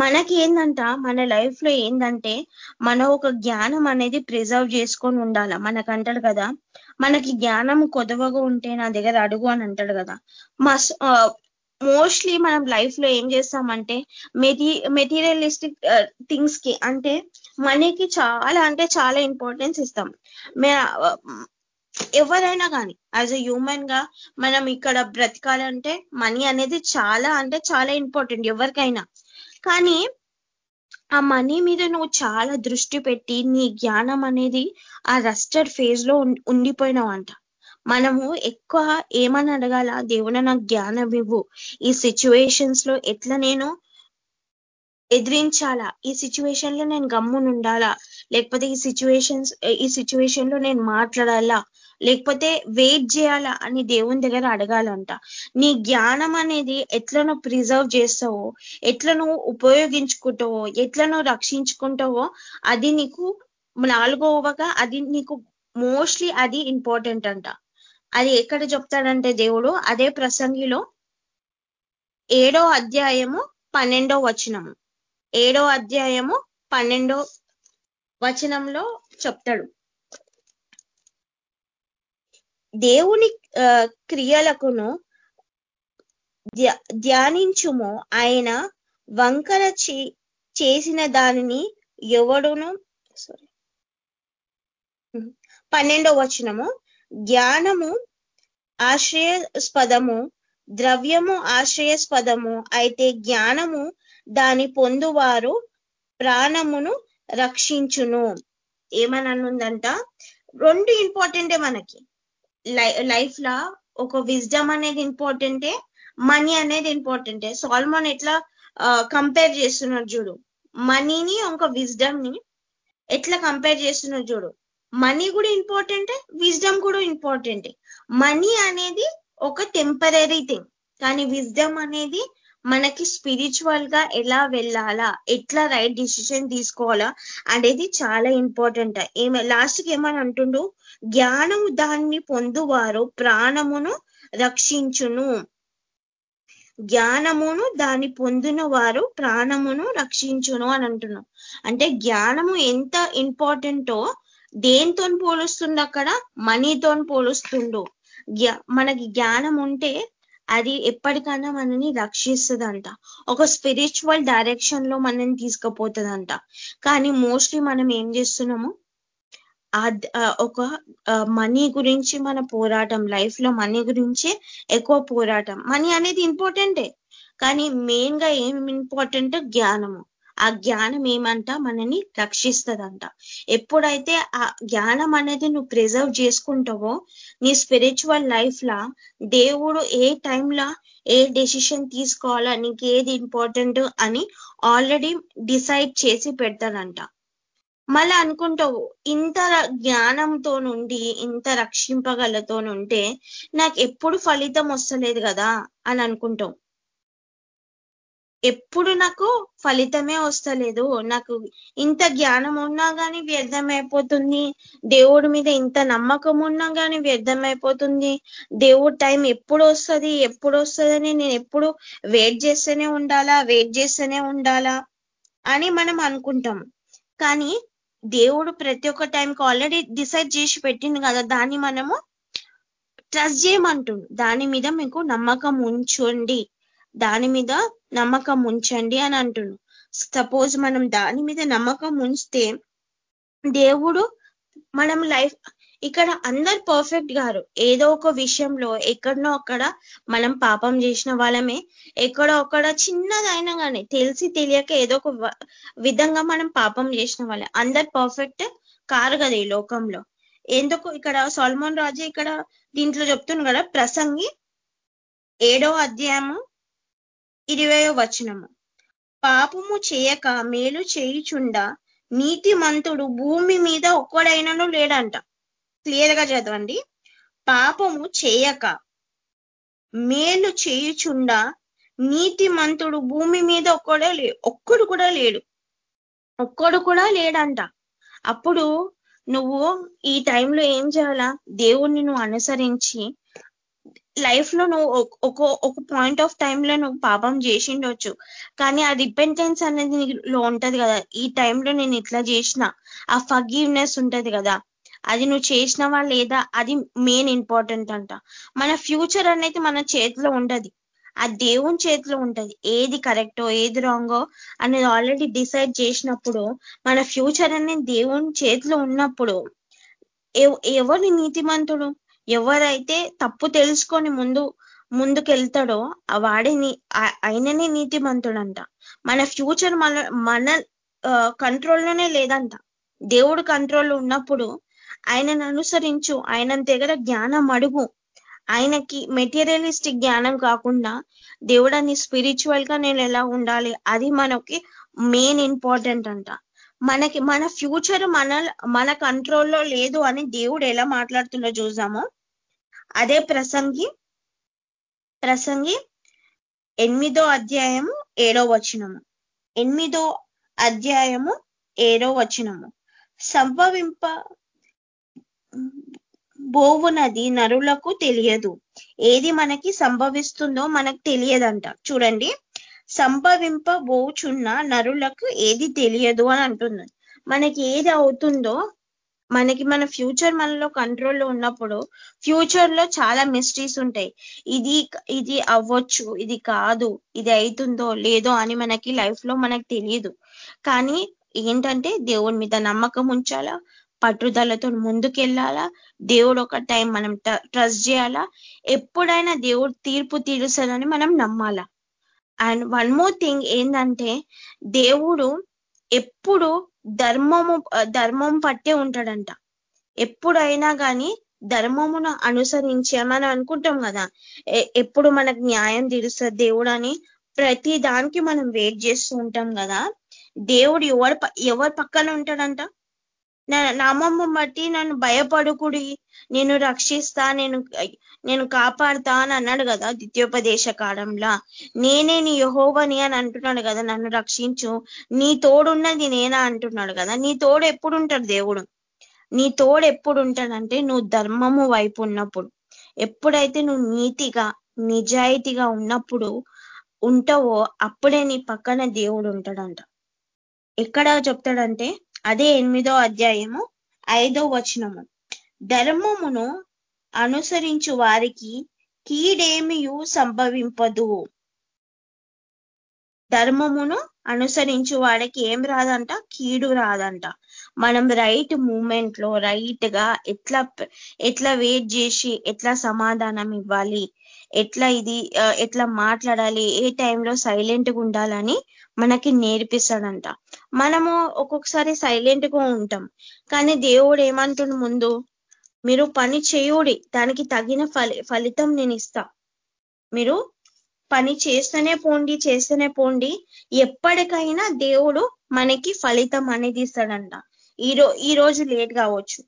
మనకి ఏందంట మన లైఫ్లో ఏందంటే మన ఒక జ్ఞానం అనేది ప్రిజర్వ్ చేసుకొని ఉండాల. మనకంటాడు కదా మనకి జ్ఞానం కొదవగా ఉంటే నా దగ్గర అడుగు అని అంటాడు కదా. మస్ మోస్ట్లీ మనం లైఫ్లో ఏం చేస్తామంటే మెటీ మెటీరియలిస్టిక్ థింగ్స్కి అంటే మనీకి చాలా అంటే చాలా ఇంపార్టెన్స్ ఇస్తాం. ఎవరైనా కానీ యాజ్ ఎ హ్యూమన్గా మనం ఇక్కడ బ్రతకాలంటే మనీ అనేది చాలా అంటే చాలా ఇంపార్టెంట్ ఎవరికైనా. కానీ ఆ మనీ మీద నువ్వు చాలా దృష్టి పెట్టి నీ జ్ఞానం అనేది ఆ రస్టెడ్ ఫేజ్లో ఉండిపోయినావంట. మనము ఎక్కువ ఏమని అడగాల? దేవుడ నాకు జ్ఞానం ఇవ్వు. ఈ సిచ్యువేషన్స్లో ఎట్లా నేను ఎదిరించాలా? ఈ సిచ్యువేషన్లో నేను గమ్మునుండాలా? లేకపోతే ఈ సిచ్యువేషన్స్ ఈ సిచ్యువేషన్లో నేను మాట్లాడాలా? లేకపోతే వెయిట్ చేయాలా అని దేవుని దగ్గర అడగాలంట. నీ జ్ఞానం అనేది ఎట్లా నువ్వు ప్రిజర్వ్ చేస్తావో ఎట్లా నువ్వు ఉపయోగించుకుంటావో ఎట్లా నువ్వు రక్షించుకుంటావో అది నీకు నాలుగవగా అది నీకు మోస్ట్లీ అది ఇంపార్టెంట్ అంట. అది ఎక్కడ చెప్తాడంటే దేవుడు అదే ప్రసంగిలో ఏడో అధ్యాయము పన్నెండో వచనము. ఏడో అధ్యాయము పన్నెండో వచనంలో చెప్తాడు. దేవుని క్రియలకును ధ్యానించుము. ఆయన వంకర చేసిన దానిని ఎవడును సారీ పన్నెండో వచనము. జ్ఞానము ఆశ్రయస్పదము ద్రవ్యము ఆశ్రయస్పదము అయితే జ్ఞానము దాని పొందువారు ప్రాణమును రక్షించును. ఏమననుందంట? రెండు ఇంపార్టెంటే మనకి. లైఫ్ లా ఒక విజ్డమ్ అనేది ఇంపార్టెంటే మనీ అనేది ఇంపార్టెంటే సాల్మోన్ ఎట్లా కంపేర్ చేస్తున్నాడు చూడు. మనీని ఒక విజ్డమ్ని ఎట్లా కంపేర్ చేస్తున్నాడు చూడు. మనీ కూడా ఇంపార్టెంటే విజ్డమ్ కూడా ఇంపార్టెంటే మనీ అనేది ఒక టెంపరీ థింగ్ కానీ విజ్డమ్ అనేది మనకి స్పిరిచువల్గా ఎలా వెళ్ళాలా? ఎట్లా రైట్ డిసిషన్ తీసుకోవాలా? అనేది చాలా ఇంపార్టెంట్ ఏమ లాస్ట్కి ఏమని అంటుండు? జ్ఞానము దాన్ని పొందువారు ప్రాణమును రక్షించును. జ్ఞానమును దాన్ని పొందిన వారు ప్రాణమును రక్షించును అని అంటున్నాం. అంటే జ్ఞానము ఎంత ఇంపార్టెంటో దేంతో పోలుస్తుండు అక్కడ మనీతో పోలుస్తుండు మనకి జ్ఞానం ఉంటే అది ఎప్పటికైనా మనని రక్షిస్తుందంట. ఒక స్పిరిచువల్ డైరెక్షన్లో మనని తీసుకుపోతుందంట. కానీ మోస్ట్లీ మనం ఏం చేస్తున్నాము? ఒక మనీ గురించి మన పోరాటం లైఫ్లో మనీ గురించి ఎక్కువ పోరాటం. మనీ అనేది ఇంపార్టెంటే కానీ మెయిన్గా ఏం ఇంపార్టెంట్ జ్ఞానము. ఆ జ్ఞానం ఏమంట? మనని రక్షిస్తుందంట. ఎప్పుడైతే ఆ జ్ఞానం అనేది నువ్వు ప్రిజర్వ్ చేసుకుంటావో నీ స్పిరిచువల్ లైఫ్ లా దేవుడు ఏ టైంలో ఏ డెసిషన్ తీసుకోవాలా నీకు ఏది ఇంపార్టెంట్ అని ఆల్రెడీ డిసైడ్ చేసి పెడతాడంట. మళ్ళీ అనుకుంటావు ఇంత జ్ఞానంతో నుండి ఇంత రక్షింపగలతో ఉంటే నాకు ఎప్పుడు ఫలితం వస్తలేదు కదా అని అనుకుంటావు. ఎప్పుడు నాకు ఫలితమే వస్తలేదు. నాకు ఇంత జ్ఞానం ఉన్నా కానీ వ్యర్థమైపోతుంది. దేవుడి మీద ఇంత నమ్మకం ఉన్నా కానీ వ్యర్థమైపోతుంది. దేవుడు టైం ఎప్పుడు వస్తుంది ఎప్పుడు వస్తుందని నేను ఎప్పుడు వెయిట్ చేస్తూనే ఉండాలా వెయిట్ చేస్తూనే ఉండాలా అని మనం అనుకుంటాం. కానీ దేవుడు ప్రతి ఒక్క టైంకి ఆల్రెడీ డిసైడ్ చేసి పెట్టింది కదా దాన్ని మనము ట్రస్ట్ చేయమంటుండు. దాని మీద మీకు నమ్మకం ఉంచండి. దాని మీద నమ్మకం ఉంచండి అని అంటుండు సపోజ్ మనం దాని మీద నమ్మకం ఉంచితే దేవుడు మనం లైఫ్ ఇక్కడ అందరు పర్ఫెక్ట్ గారు. ఏదో ఒక విషయంలో ఎక్కడనో అక్కడ మనం పాపం చేసిన వాళ్ళమే. ఎక్కడో అక్కడ చిన్నదైనా కానీ తెలిసి తెలియక ఏదో ఒక విధంగా మనం పాపం చేసిన వాళ్ళే. అందరు పర్ఫెక్ట్ కారు కదా ఈ లోకంలో. ఎందుకు ఇక్కడ సల్మాన్ రాజు ఇక్కడ దీంట్లో చెప్తున్నాడు కదా ప్రసంగి ఏడో అధ్యాయము ఇరవయో వచనము. పాపము చేయక మేలు చేయుచుండా నీతి మంతుడు భూమి మీద ఒక్కడైనను లేడంట. క్లియర్గా చదవండి. పాపము చేయక మేలు చేయుచుండా నీతి మంతుడు భూమి మీద ఒక్కడే లే ఒక్కడు కూడా లేడు. ఒక్కడు కూడా లేడంట. అప్పుడు నువ్వు ఈ టైంలో ఏం చేయాలా? దేవుణ్ణి నువ్వు అనుసరించి లైఫ్లో నువ్వు ఒక ఒక పాయింట్ ఆఫ్ టైంలో నువ్వు పాపం చేసిండొచ్చు. కానీ ఆ రిపెంటెన్స్ అనేది నీలో ఉంటది కదా. ఈ టైంలో నేను ఇట్లా చేసిన ఆ ఫగీవ్నెస్ ఉంటది కదా. అది నువ్వు చేసినవా లేదా అది మెయిన్ ఇంపార్టెంట్ అంట. మన ఫ్యూచర్ అనేది మన చేతిలో ఉండదు ఆ దేవుని చేతిలో ఉంటది. ఏది కరెక్టో ఏది రాంగో అనేది ఆల్రెడీ డిసైడ్ చేసినప్పుడు మన ఫ్యూచర్ అనేది దేవుని చేతిలో ఉన్నప్పుడు ఎవరి నీతిమంతుడు? ఎవరైతే తప్పు తెలుసుకొని ముందు ముందుకెళ్తాడో వాడే అయిననే నీతిమంతుడంట. మన ఫ్యూచర్ మన మన కంట్రోల్లోనే లేదంట. దేవుడు కంట్రోల్లో ఉన్నప్పుడు ఆయనను అనుసరించు ఆయన దగ్గర జ్ఞానం అడుగు. ఆయనకి మెటీరియలిస్టిక్ జ్ఞానం కాకుండా దేవుడాన్ని స్పిరిచువల్గా నేను ఎలా ఉండాలి అది మనకి మెయిన్ ఇంపార్టెంట్ అంట. మనకి మన ఫ్యూచర్ మన మన కంట్రోల్లో లేదు అని దేవుడు ఎలా మాట్లాడుతుండో చూసామో అదే ప్రసంగి ప్రసంగి ఎనిమిదో అధ్యాయము ఏడో వచనము. ఎనిమిదో అధ్యాయము ఏడో వచనము. సంభవింప బోవునది నరులకు తెలియదు. ఏది మనకి సంభవిస్తుందో మనకు తెలియదంట. చూడండి. సంభవింప బోచున్న నరులకు ఏది తెలియదు అని అంటుంది. మనకి ఏది అవుతుందో మనకి మన ఫ్యూచర్ మనలో కంట్రోల్లో ఉన్నప్పుడు ఫ్యూచర్లో చాలా మిస్టరీస్ ఉంటాయి. ఇది ఇది అవ్వచ్చు ఇది కాదు ఇది అవుతుందో లేదో అని మనకి లైఫ్లో మనకు తెలియదు. కానీ ఏంటంటే దేవుడి మీద నమ్మకం ఉంచాలా? పట్టుదలతో ముందుకెళ్ళాలా? దేవుడు ఒక టైం మనం ట్రస్ట్ చేయాలా? ఎప్పుడైనా దేవుడు తీర్పు తీరుస్తాడని మనం నమ్మాలా? అండ్ వన్ మోర్ థింగ్ ఏంటంటే దేవుడు ఎప్పుడు ధర్మము ధర్మం పట్టే ఉంటాడంట. ఎప్పుడైనా కానీ ధర్మమును అనుసరించి మనం అనుకుంటాం కదా. ఎప్పుడు మనకు న్యాయం తీరుస్తుంది దేవుడు అని ప్రతి దానికి మనం వెయిట్ చేస్తూ ఉంటాం కదా. దేవుడు ఎవరు ఎవరి పక్కన ఉంటాడంట? నామమ్మ బట్టి నన్ను భయపడుకుడి నేను రక్షిస్తా నేను నేను కాపాడుతా అని అన్నాడు కదా ద్వితీయోపదేశ కాలంలో. నేనే నీ యహోవని అని అంటున్నాడు కదా నన్ను రక్షించు. నీ తోడున్నది నేనా అంటున్నాడు కదా. నీ తోడు ఎప్పుడు ఉంటాడు దేవుడు? నీ తోడు ఎప్పుడు ఉంటాడంటే నువ్వు ధర్మము వైపు ఉన్నప్పుడు. ఎప్పుడైతే నువ్వు నీతిగా నిజాయితీగా ఉన్నప్పుడు ఉంటావో అప్పుడే నీ పక్కన దేవుడు ఉంటాడంట. ఎక్కడ చెప్తాడంటే అదే ఎనిమిదో అధ్యాయము ఐదో వచనము. ధర్మమును అనుసరించు వారికి కీడేమియు సంభవింపదు. ధర్మమును అనుసరించు వాడికి ఏం రాదంట? కీడు రాదంట. మనం రైట్ మూమెంట్లో రైట్గా ఎట్లా ఎట్లా వెయిట్ చేసి ఎట్లా సమాధానం ఇవ్వాలి? ఎట్లా ఇది ఎట్లా మాట్లాడాలి? ఏ టైంలో సైలెంట్గా ఉండాలని మనకి నేర్పిస్తాడంట. మనము ఒక్కొక్కసారి సైలెంట్గా ఉంటాం. కానీ దేవుడు ఏమంటుండు ముందు? మీరు పని చేయుడి దానికి తగిన ఫలి ఫలితం నేను ఇస్తా. మీరు పని చేస్తూనే పోండి చేస్తూనే పోండి ఎప్పటికైనా దేవుడు మనకి ఫలితం అనేది ఇస్తాడంట. ఈ ఈ రోజు లేట్ కావచ్చు.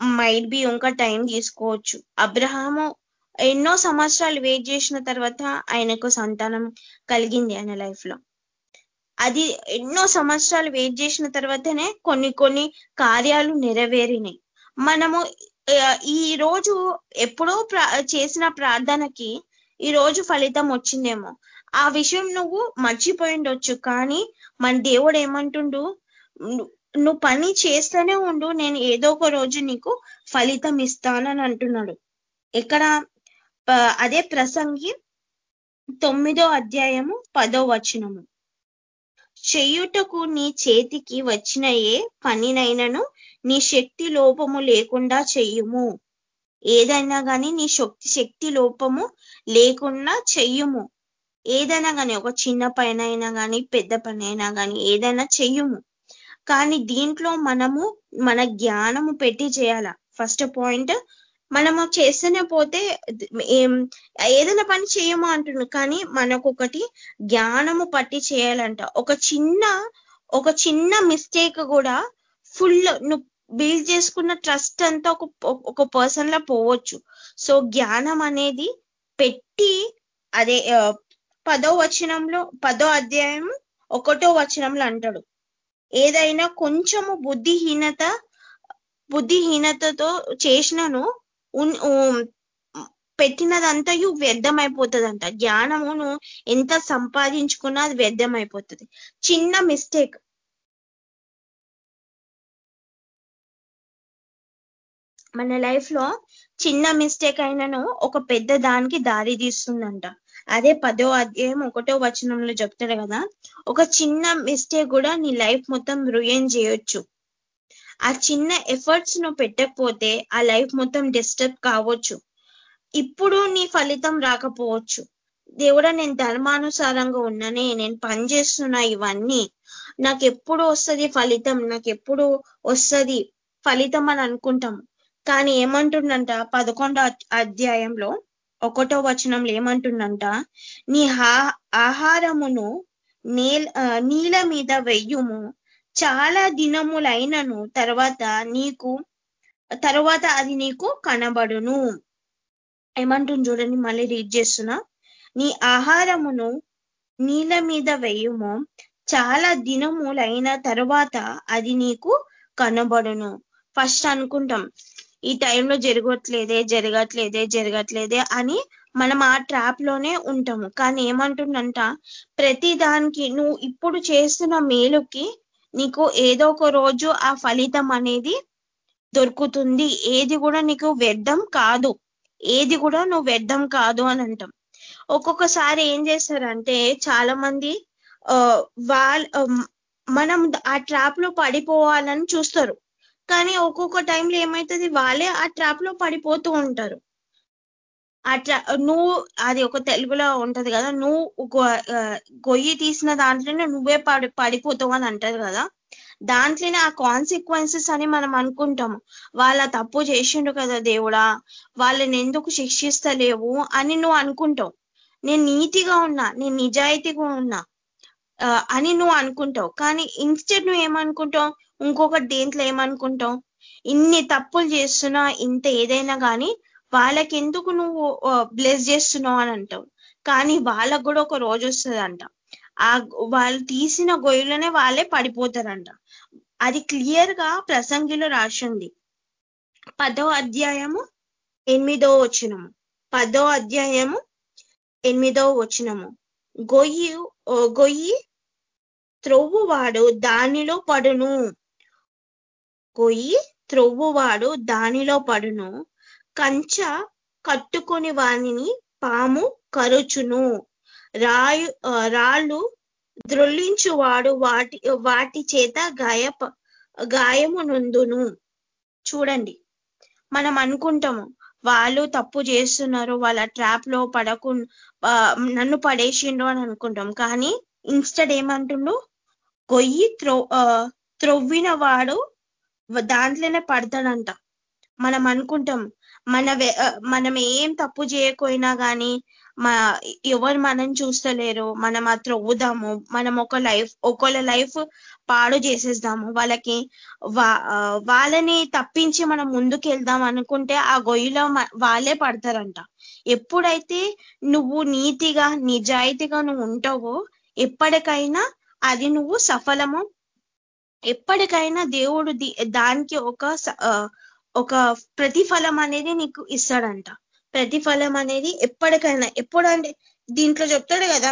మైట్ బి ఇంకా టైం తీసుకోవచ్చు. అబ్రహాము ఎన్నో సంవత్సరాలు వెయిట్ చేసిన తర్వాత ఆయనకు సంతానం కలిగింది ఆయన లైఫ్లో అది ఎన్నో సంవత్సరాలు వెయిట్ చేసిన తర్వాతనే కొన్ని కొన్ని కార్యాలు నెరవేరినాయి. మనము ఈ రోజు ఎప్పుడో చేసిన ప్రార్థనకి ఈ రోజు ఫలితం వచ్చిందేమో. ఆ విషయం నువ్వు మర్చిపోయిండొచ్చు కానీ మన దేవుడు ఏమంటుండు? నువ్వు పని చేస్తూనే ఉండు నేను ఏదో ఒక రోజు నీకు ఫలితం ఇస్తానని అంటున్నాడు. ఇక్కడ అదే ప్రసంగి తొమ్మిదో అధ్యాయము పదో వచనము. చెయ్యుటకు నీ చేతికి వచ్చిన ఏ పనినైనను నీ శక్తి లోపము లేకుండా చెయ్యుము ఏదైనా కానీ నీ శక్తి శక్తి లోపము లేకుండా చెయ్యుము ఏదైనా కానీ ఒక చిన్న పైన అయినా కానీ పెద్ద పని అయినా కానీ ఏదైనా చెయ్యుము కానీ దీంట్లో మనము మన జ్ఞానము పెట్టి చేయాల? ఫస్ట్ పాయింట్ మనము చేస్తూనే పోతే ఏం ఏదైనా పని చేయము అంటున్నాడు కానీ మనకు ఒకటి జ్ఞానము పట్టి చేయాలంట. ఒక చిన్న ఒక చిన్న మిస్టేక్ కూడా ఫుల్ నువ్వు బిల్డ్ చేసుకున్న ట్రస్ట్ అంతా ఒక ఒక పర్సన్ లా పోవచ్చు. సో జ్ఞానం అనేది పెట్టి అదే పదో వచనంలో పదో అధ్యాయం ఒకటో వచనంలో అంటాడు. ఏదైనా కొంచెము బుద్ధిహీనత బుద్ధిహీనతతో చేసినను పెట్టినదంతయు వ్యర్థమైపోతుందంట. జ్ఞానమును ఎంత సంపాదించుకున్నా అది వ్యర్థమైపోతుంది. చిన్న మిస్టేక్. మన లైఫ్లో చిన్న మిస్టేక్ అయినను ఒక పెద్ద దానికి దారి తీస్తుందంట. అదే పదో అధ్యాయం ఒకటో వచనంలో చెప్తాడు కదా. ఒక చిన్న మిస్టేక్ కూడా నీ లైఫ్ మొత్తం రుయన్ చేయొచ్చు. ఆ చిన్న ఎఫర్ట్స్ నువ్వు పెట్టకపోతే ఆ లైఫ్ మొత్తం డిస్టర్బ్ కావచ్చు. ఇప్పుడు నీ ఫలితం రాకపోవచ్చు. దేవుడా నేను ధర్మానుసారంగా ఉన్నానే నేను పనిచేస్తున్నా ఇవన్నీ. నాకు ఎప్పుడు వస్తుంది ఫలితం? నాకు ఎప్పుడు వస్తుంది ఫలితం అని అనుకుంటాం. కానీ ఏమంటుండంట పదకొండో అధ్యాయంలో ఒకటో వచనంలో ఏమంటుండంట నీ ఆహారమును నేల నీల మీద వెయ్యుము చాలా దినములైనను తర్వాత నీకు తర్వాత అది నీకు కనబడును. ఏమంటుంది చూడండి మళ్ళీ రీడ్ చేస్తున్నా. నీ ఆహారమును నీళ్ళ మీద వేయము. చాలా దినములైన తర్వాత అది నీకు కనబడును. ఫస్ట్ అనుకుంటాం ఈ టైంలో జరగట్లేదే జరగట్లేదే జరగట్లేదే అని మనం ఆ ట్రాప్లోనే ఉంటాము. కానీ ఏమంటుందంట ప్రతి దానికి నువ్వు ఇప్పుడు చేస్తున్న మేలుకి నీకు ఏదో ఒక రోజు ఆ ఫలితం అనేది దొరుకుతుంది. ఏది కూడా నీకు వ్యర్థం కాదు. ఏది కూడా నువ్వు వ్యర్థం కాదు అని అంటాం. ఒక్కొక్కసారి ఏం చేస్తారంటే చాలా మంది వాళ్ళ మనం ఆ ట్రాప్లో పడిపోవాలని చూస్తారు. కానీ ఒక్కొక్క టైంలో ఏమవుతుంది వాళ్ళే ఆ ట్రాప్లో పడిపోతూ ఉంటారు. అట్లా నువ్వు అది ఒక తెలుగులో ఉంటది కదా నువ్వు గొయ్యి తీసిన దాంట్లోనే నువ్వే పడి పడిపోతావు అని అంటారు కదా. దాంట్లోనే ఆ కాన్సిక్వెన్సెస్ అని మనం అనుకుంటాము. వాళ్ళ తప్పు చేసిండు కదా దేవుడా వాళ్ళని ఎందుకు శిక్షిస్తలేవు అని నువ్వు అనుకుంటావు. నేను నీతిగా ఉన్నా నేను నిజాయితీగా ఉన్నా అని నువ్వు అనుకుంటావు. కానీ ఇన్స్టెడ్ నువ్వు ఏమనుకుంటావు? ఇంకొకటి దేంట్లో ఏమనుకుంటావు? ఇన్ని తప్పులు చేస్తున్నా ఇంత ఏదైనా కానీ వాళ్ళకెందుకు నువ్వు బ్లెస్ చేస్తున్నావు అని అంటావు. కానీ వాళ్ళకు కూడా ఒక రోజు వస్తుందంట. ఆ వాళ్ళు తీసిన గొయ్యలోనే వాళ్ళే పడిపోతారంట. అది క్లియర్గా ప్రసంగిలో రాసింది. పదో అధ్యాయము ఎనిమిదో వచనము. పదో అధ్యాయము ఎనిమిదో వచనము. గొయ్యి గొయ్యి త్రొవ్వువాడు దానిలో పడును. గొయ్యి త్రొవ్వువాడు దానిలో పడును. కంచ కట్టుకొని వానిని పాము కరుచును. రాయు రాళ్ళు ద్రొల్లించువాడు వాటి వాటి చేత గాయ గాయము నుందును చూడండి. మనం అనుకుంటాము వాళ్ళు తప్పు చేస్తున్నారు వాళ్ళ ట్రాప్లో పడకు నన్ను పడేసిండు అని అనుకుంటాం. కానీ ఇన్స్టెడ్ ఏమంటుండు? గొయ్యి త్రో త్రొవ్విన వాడు దాంట్లోనే పడతాడంట. మనం అనుకుంటాం. మన మనం ఏం తప్పు చేయకపోయినా కానీ మా ఎవరు మనం చూస్తలేరు. మనం ఆ ఊదాము మనం ఒక లైఫ్ ఒకళ్ళ లైఫ్ పాడు చేసేద్దాము. వాళ్ళకి వాళ్ళని తప్పించి మనం ముందుకు వెళ్దాం అనుకుంటే ఆ గొయ్యిలో వాళ్ళే పడతారంట. ఎప్పుడైతే నువ్వు నీతిగా నిజాయితీగా నువ్వు ఉంటావో ఎప్పటికైనా అది నువ్వు సఫలము. ఎప్పటికైనా దేవుడు దానికి ఒక ఒక ప్రతిఫలం అనేది నీకు ఇస్తాడంట. ప్రతిఫలం అనేది ఎప్పటికైనా ఎప్పుడంటే దీంట్లో చెప్తాడు కదా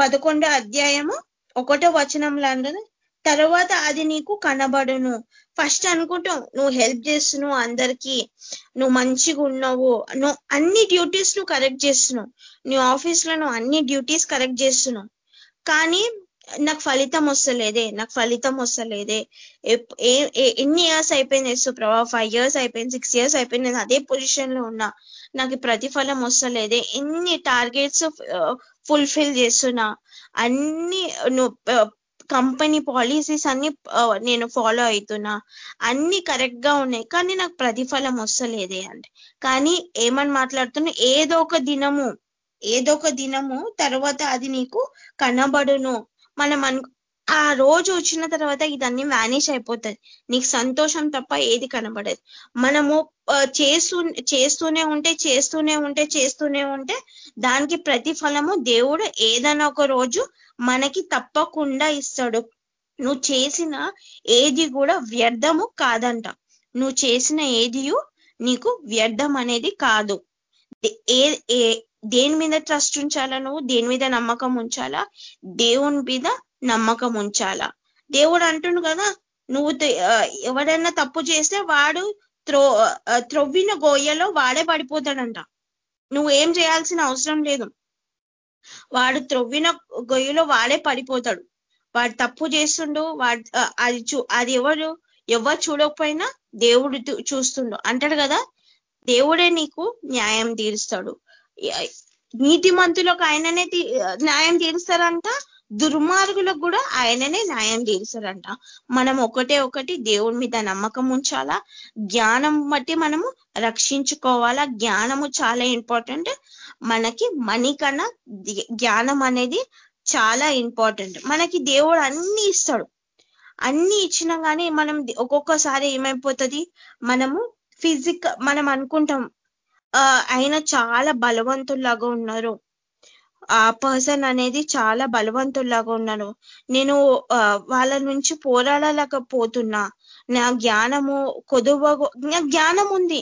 పదకొండో అధ్యాయము ఒకటో వచనంలో అంటుంది తర్వాత అది నీకు కనబడును. ఫస్ట్ అనుకుంటావు నువ్వు హెల్ప్ చేస్తున్నావు అందరికి నువ్వు మంచిగా ఉన్నావు నువ్వు అన్ని డ్యూటీస్ నువ్వు కరెక్ట్ చేస్తున్నావు. నీ ఆఫీస్లో నువ్వు అన్ని డ్యూటీస్ కరెక్ట్ చేస్తున్నావు. కానీ నాకు ఫలితం వస్తలేదే నాకు ఫలితం వస్తలేదే ఎన్ని ఇయర్స్ అయిపోయింది యేసు ప్రభా ఫైవ్ ఇయర్స్ అయిపోయింది సిక్స్ ఇయర్స్ అయిపోయింది నేను అదే పొజిషన్లో ఉన్నా నాకు ప్రతిఫలం వస్తలేదే ఎన్ని టార్గెట్స్ ఫుల్ఫిల్ చేస్తున్నా అన్ని కంపెనీ పాలసీస్ అన్ని నేను ఫాలో అవుతున్నా అన్ని కరెక్ట్గా ఉన్నాయి కానీ నాకు ప్రతిఫలం వస్తలేదే అంటే కానీ ఏమని మాట్లాడుతున్నా ఏదో ఒక దినము ఏదో ఒక దినము తర్వాత అది నీకు కనబడును. మనం అను ఆ రోజు వచ్చిన తర్వాత ఇదన్నీ మేనేజ్ అయిపోతుంది నీకు సంతోషం తప్ప ఏది కనబడదు. మనము చేస్తూ చేస్తూనే ఉంటే చేస్తూనే ఉంటే చేస్తూనే ఉంటే దానికి ప్రతిఫలము దేవుడు ఏదైనా ఒక రోజు మనకి తప్పకుండా ఇస్తాడు. నువ్వు చేసిన ఏది కూడా వ్యర్థము కాదంట. నువ్వు చేసిన ఏదియు నీకు వ్యర్థం అనేది కాదు. ఏ ఏ దేని మీద ట్రస్ట్ ఉంచాలా నువ్వు? దేని మీద నమ్మకం ఉంచాలా? దేవుని మీద నమ్మకం ఉంచాలా? దేవుడు అంటుండు కదా నువ్వు ఎవడన్నా తప్పు చేస్తే వాడు త్రో త్రొవ్విన గోయలో వాడే పడిపోతాడంట. నువ్వు ఏం చేయాల్సిన అవసరం లేదు. వాడు త్రొవ్విన గొయ్యలో వాడే పడిపోతాడు. వాడు తప్పు చేస్తుండు వాడు అది చూ అది ఎవరు ఎవరు చూడకపోయినా దేవుడు చూస్తుండు. అంటాడు కదా దేవుడే నీకు న్యాయం తీరుస్తాడు. నీతిమంతులకు ఆయననే న్యాయం తీరుస్తారంట దుర్మార్గులకు కూడా ఆయననే న్యాయం తీరుస్తారంట మనం ఒకటే ఒకటి దేవుడి మీద నమ్మకం ఉంచాలా? జ్ఞానం బట్టి మనము రక్షించుకోవాలా? జ్ఞానము చాలా ఇంపార్టెంట్. మనకి మనీ కన్నా జ్ఞానం అనేది చాలా ఇంపార్టెంట్. మనకి దేవుడు అన్ని ఇస్తాడు. అన్ని ఇచ్చినా కానీ మనం ఒక్కొక్కసారి ఏమైపోతుంది? మనము ఫిజిక్ మనం అనుకుంటాం ఆయన చాలా బలవంతుల్లాగా ఉన్నారు. ఆ పర్సన్ అనేది చాలా బలవంతుల్లాగా ఉన్నాను నేను వాళ్ళ నుంచి పోరాడలేకపోతున్నా. నా జ్ఞానము కొదువ నా జ్ఞానం ఉంది.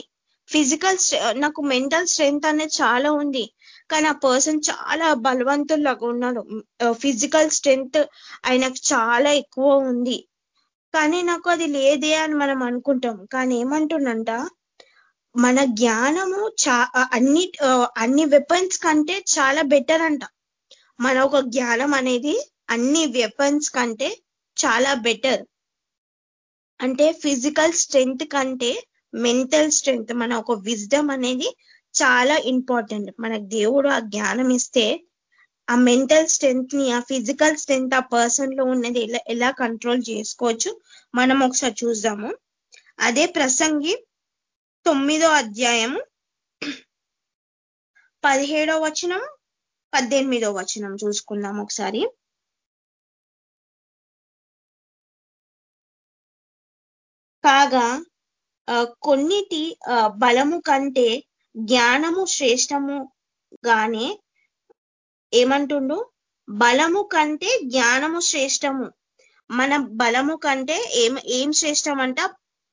ఫిజికల్ నాకు మెంటల్ స్ట్రెంగ్త్ అనేది చాలా ఉంది. కానీ ఆ పర్సన్ చాలా బలవంతుల్లాగా ఉన్నాడు ఫిజికల్ స్ట్రెంగ్త్ ఆయనకు చాలా ఎక్కువ ఉంది. కానీ నాకు అది లేదే అని మనం అనుకుంటాం. కానీ ఏమంటున్నంట మన జ్ఞానము చా అన్ని అన్ని వెపన్స్ కంటే చాలా బెటర్ అంట. మన ఒక జ్ఞానం అనేది అన్ని వెపన్స్ కంటే చాలా బెటర్ అంటే ఫిజికల్ స్ట్రెంగ్త్ కంటే మెంటల్ స్ట్రెంగ్త్ మన ఒక విజ్డమ్ అనేది చాలా ఇంపార్టెంట్ మనకు దేవుడు ఆ జ్ఞానం ఇస్తే ఆ మెంటల్ స్ట్రెంగ్త్ని ఆ ఫిజికల్ స్ట్రెంగ్త్ ఆ పర్సన్లో ఉన్నది ఎలా ఎలా కంట్రోల్ చేసుకోవచ్చు మనం ఒకసారి చూద్దాము. అదే ప్రసంగి తొమ్మిదో అధ్యాయము పదిహేడో వచనం పద్దెనిమిదో వచనం చూసుకుందాం ఒకసారి. కాగా కొన్నిటి బలము కంటే జ్ఞానము శ్రేష్టము గానే ఏమంటుండు? బలము కంటే జ్ఞానము శ్రేష్టము. మన బలము కంటే ఏం ఏం శ్రేష్టం అంట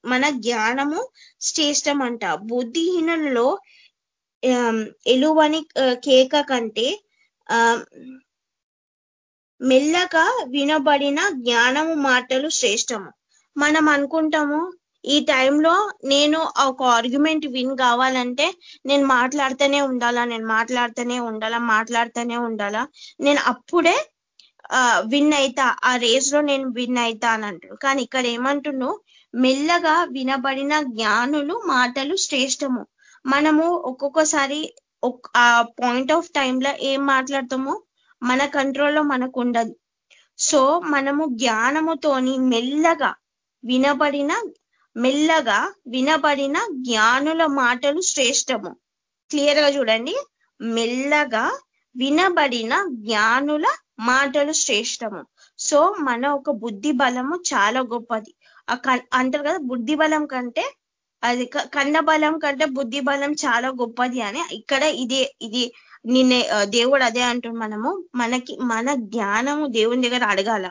మన జ్ఞానము శ్రేష్టం అంట బుద్ధిహీనులలో ఎలువని కేక కంటే మెల్లగా వినబడిన జ్ఞానము మాటలు శ్రేష్టము. మనం అనుకుంటాము ఈ టైంలో నేను ఒక ఆర్గ్యుమెంట్ విన్ కావాలంటే నేను మాట్లాడుతూనే ఉండాలా నేను మాట్లాడుతూనే ఉండాలా మాట్లాడుతూనే ఉండాలా. నేను అప్పుడే విన్ అవుతా ఆ రేస్లో నేను విన్ అవుతా అని అంటాడు కానీ ఇక్కడ ఏమంటున్నావు మెల్లగా వినబడిన జ్ఞానులు మాటలు శ్రేష్టము. మనము ఒక్కొక్కసారి ఆ పాయింట్ ఆఫ్ టైంలో ఏం మాట్లాడతామో మన కంట్రోల్లో మనకు ఉండదు సో మనము జ్ఞానముతోని మెల్లగా వినబడిన మెల్లగా వినబడిన జ్ఞానుల మాటలు శ్రేష్టము. క్లియర్గా చూడండి. మెల్లగా వినబడిన జ్ఞానుల మాటలు శ్రేష్టము. సో మన ఒక బుద్ధి బలము చాలా గొప్పది. అంటారు కదా బుద్ధి బలం కంటే అది కన్న బలం కంటే బుద్ధి బలం చాలా గొప్పది అని ఇక్కడ ఇదే ఇది నిన్నే దేవుడు అదే అంటుంది మనము మనకి మన జ్ఞానము దేవుని దగ్గర అడగాల.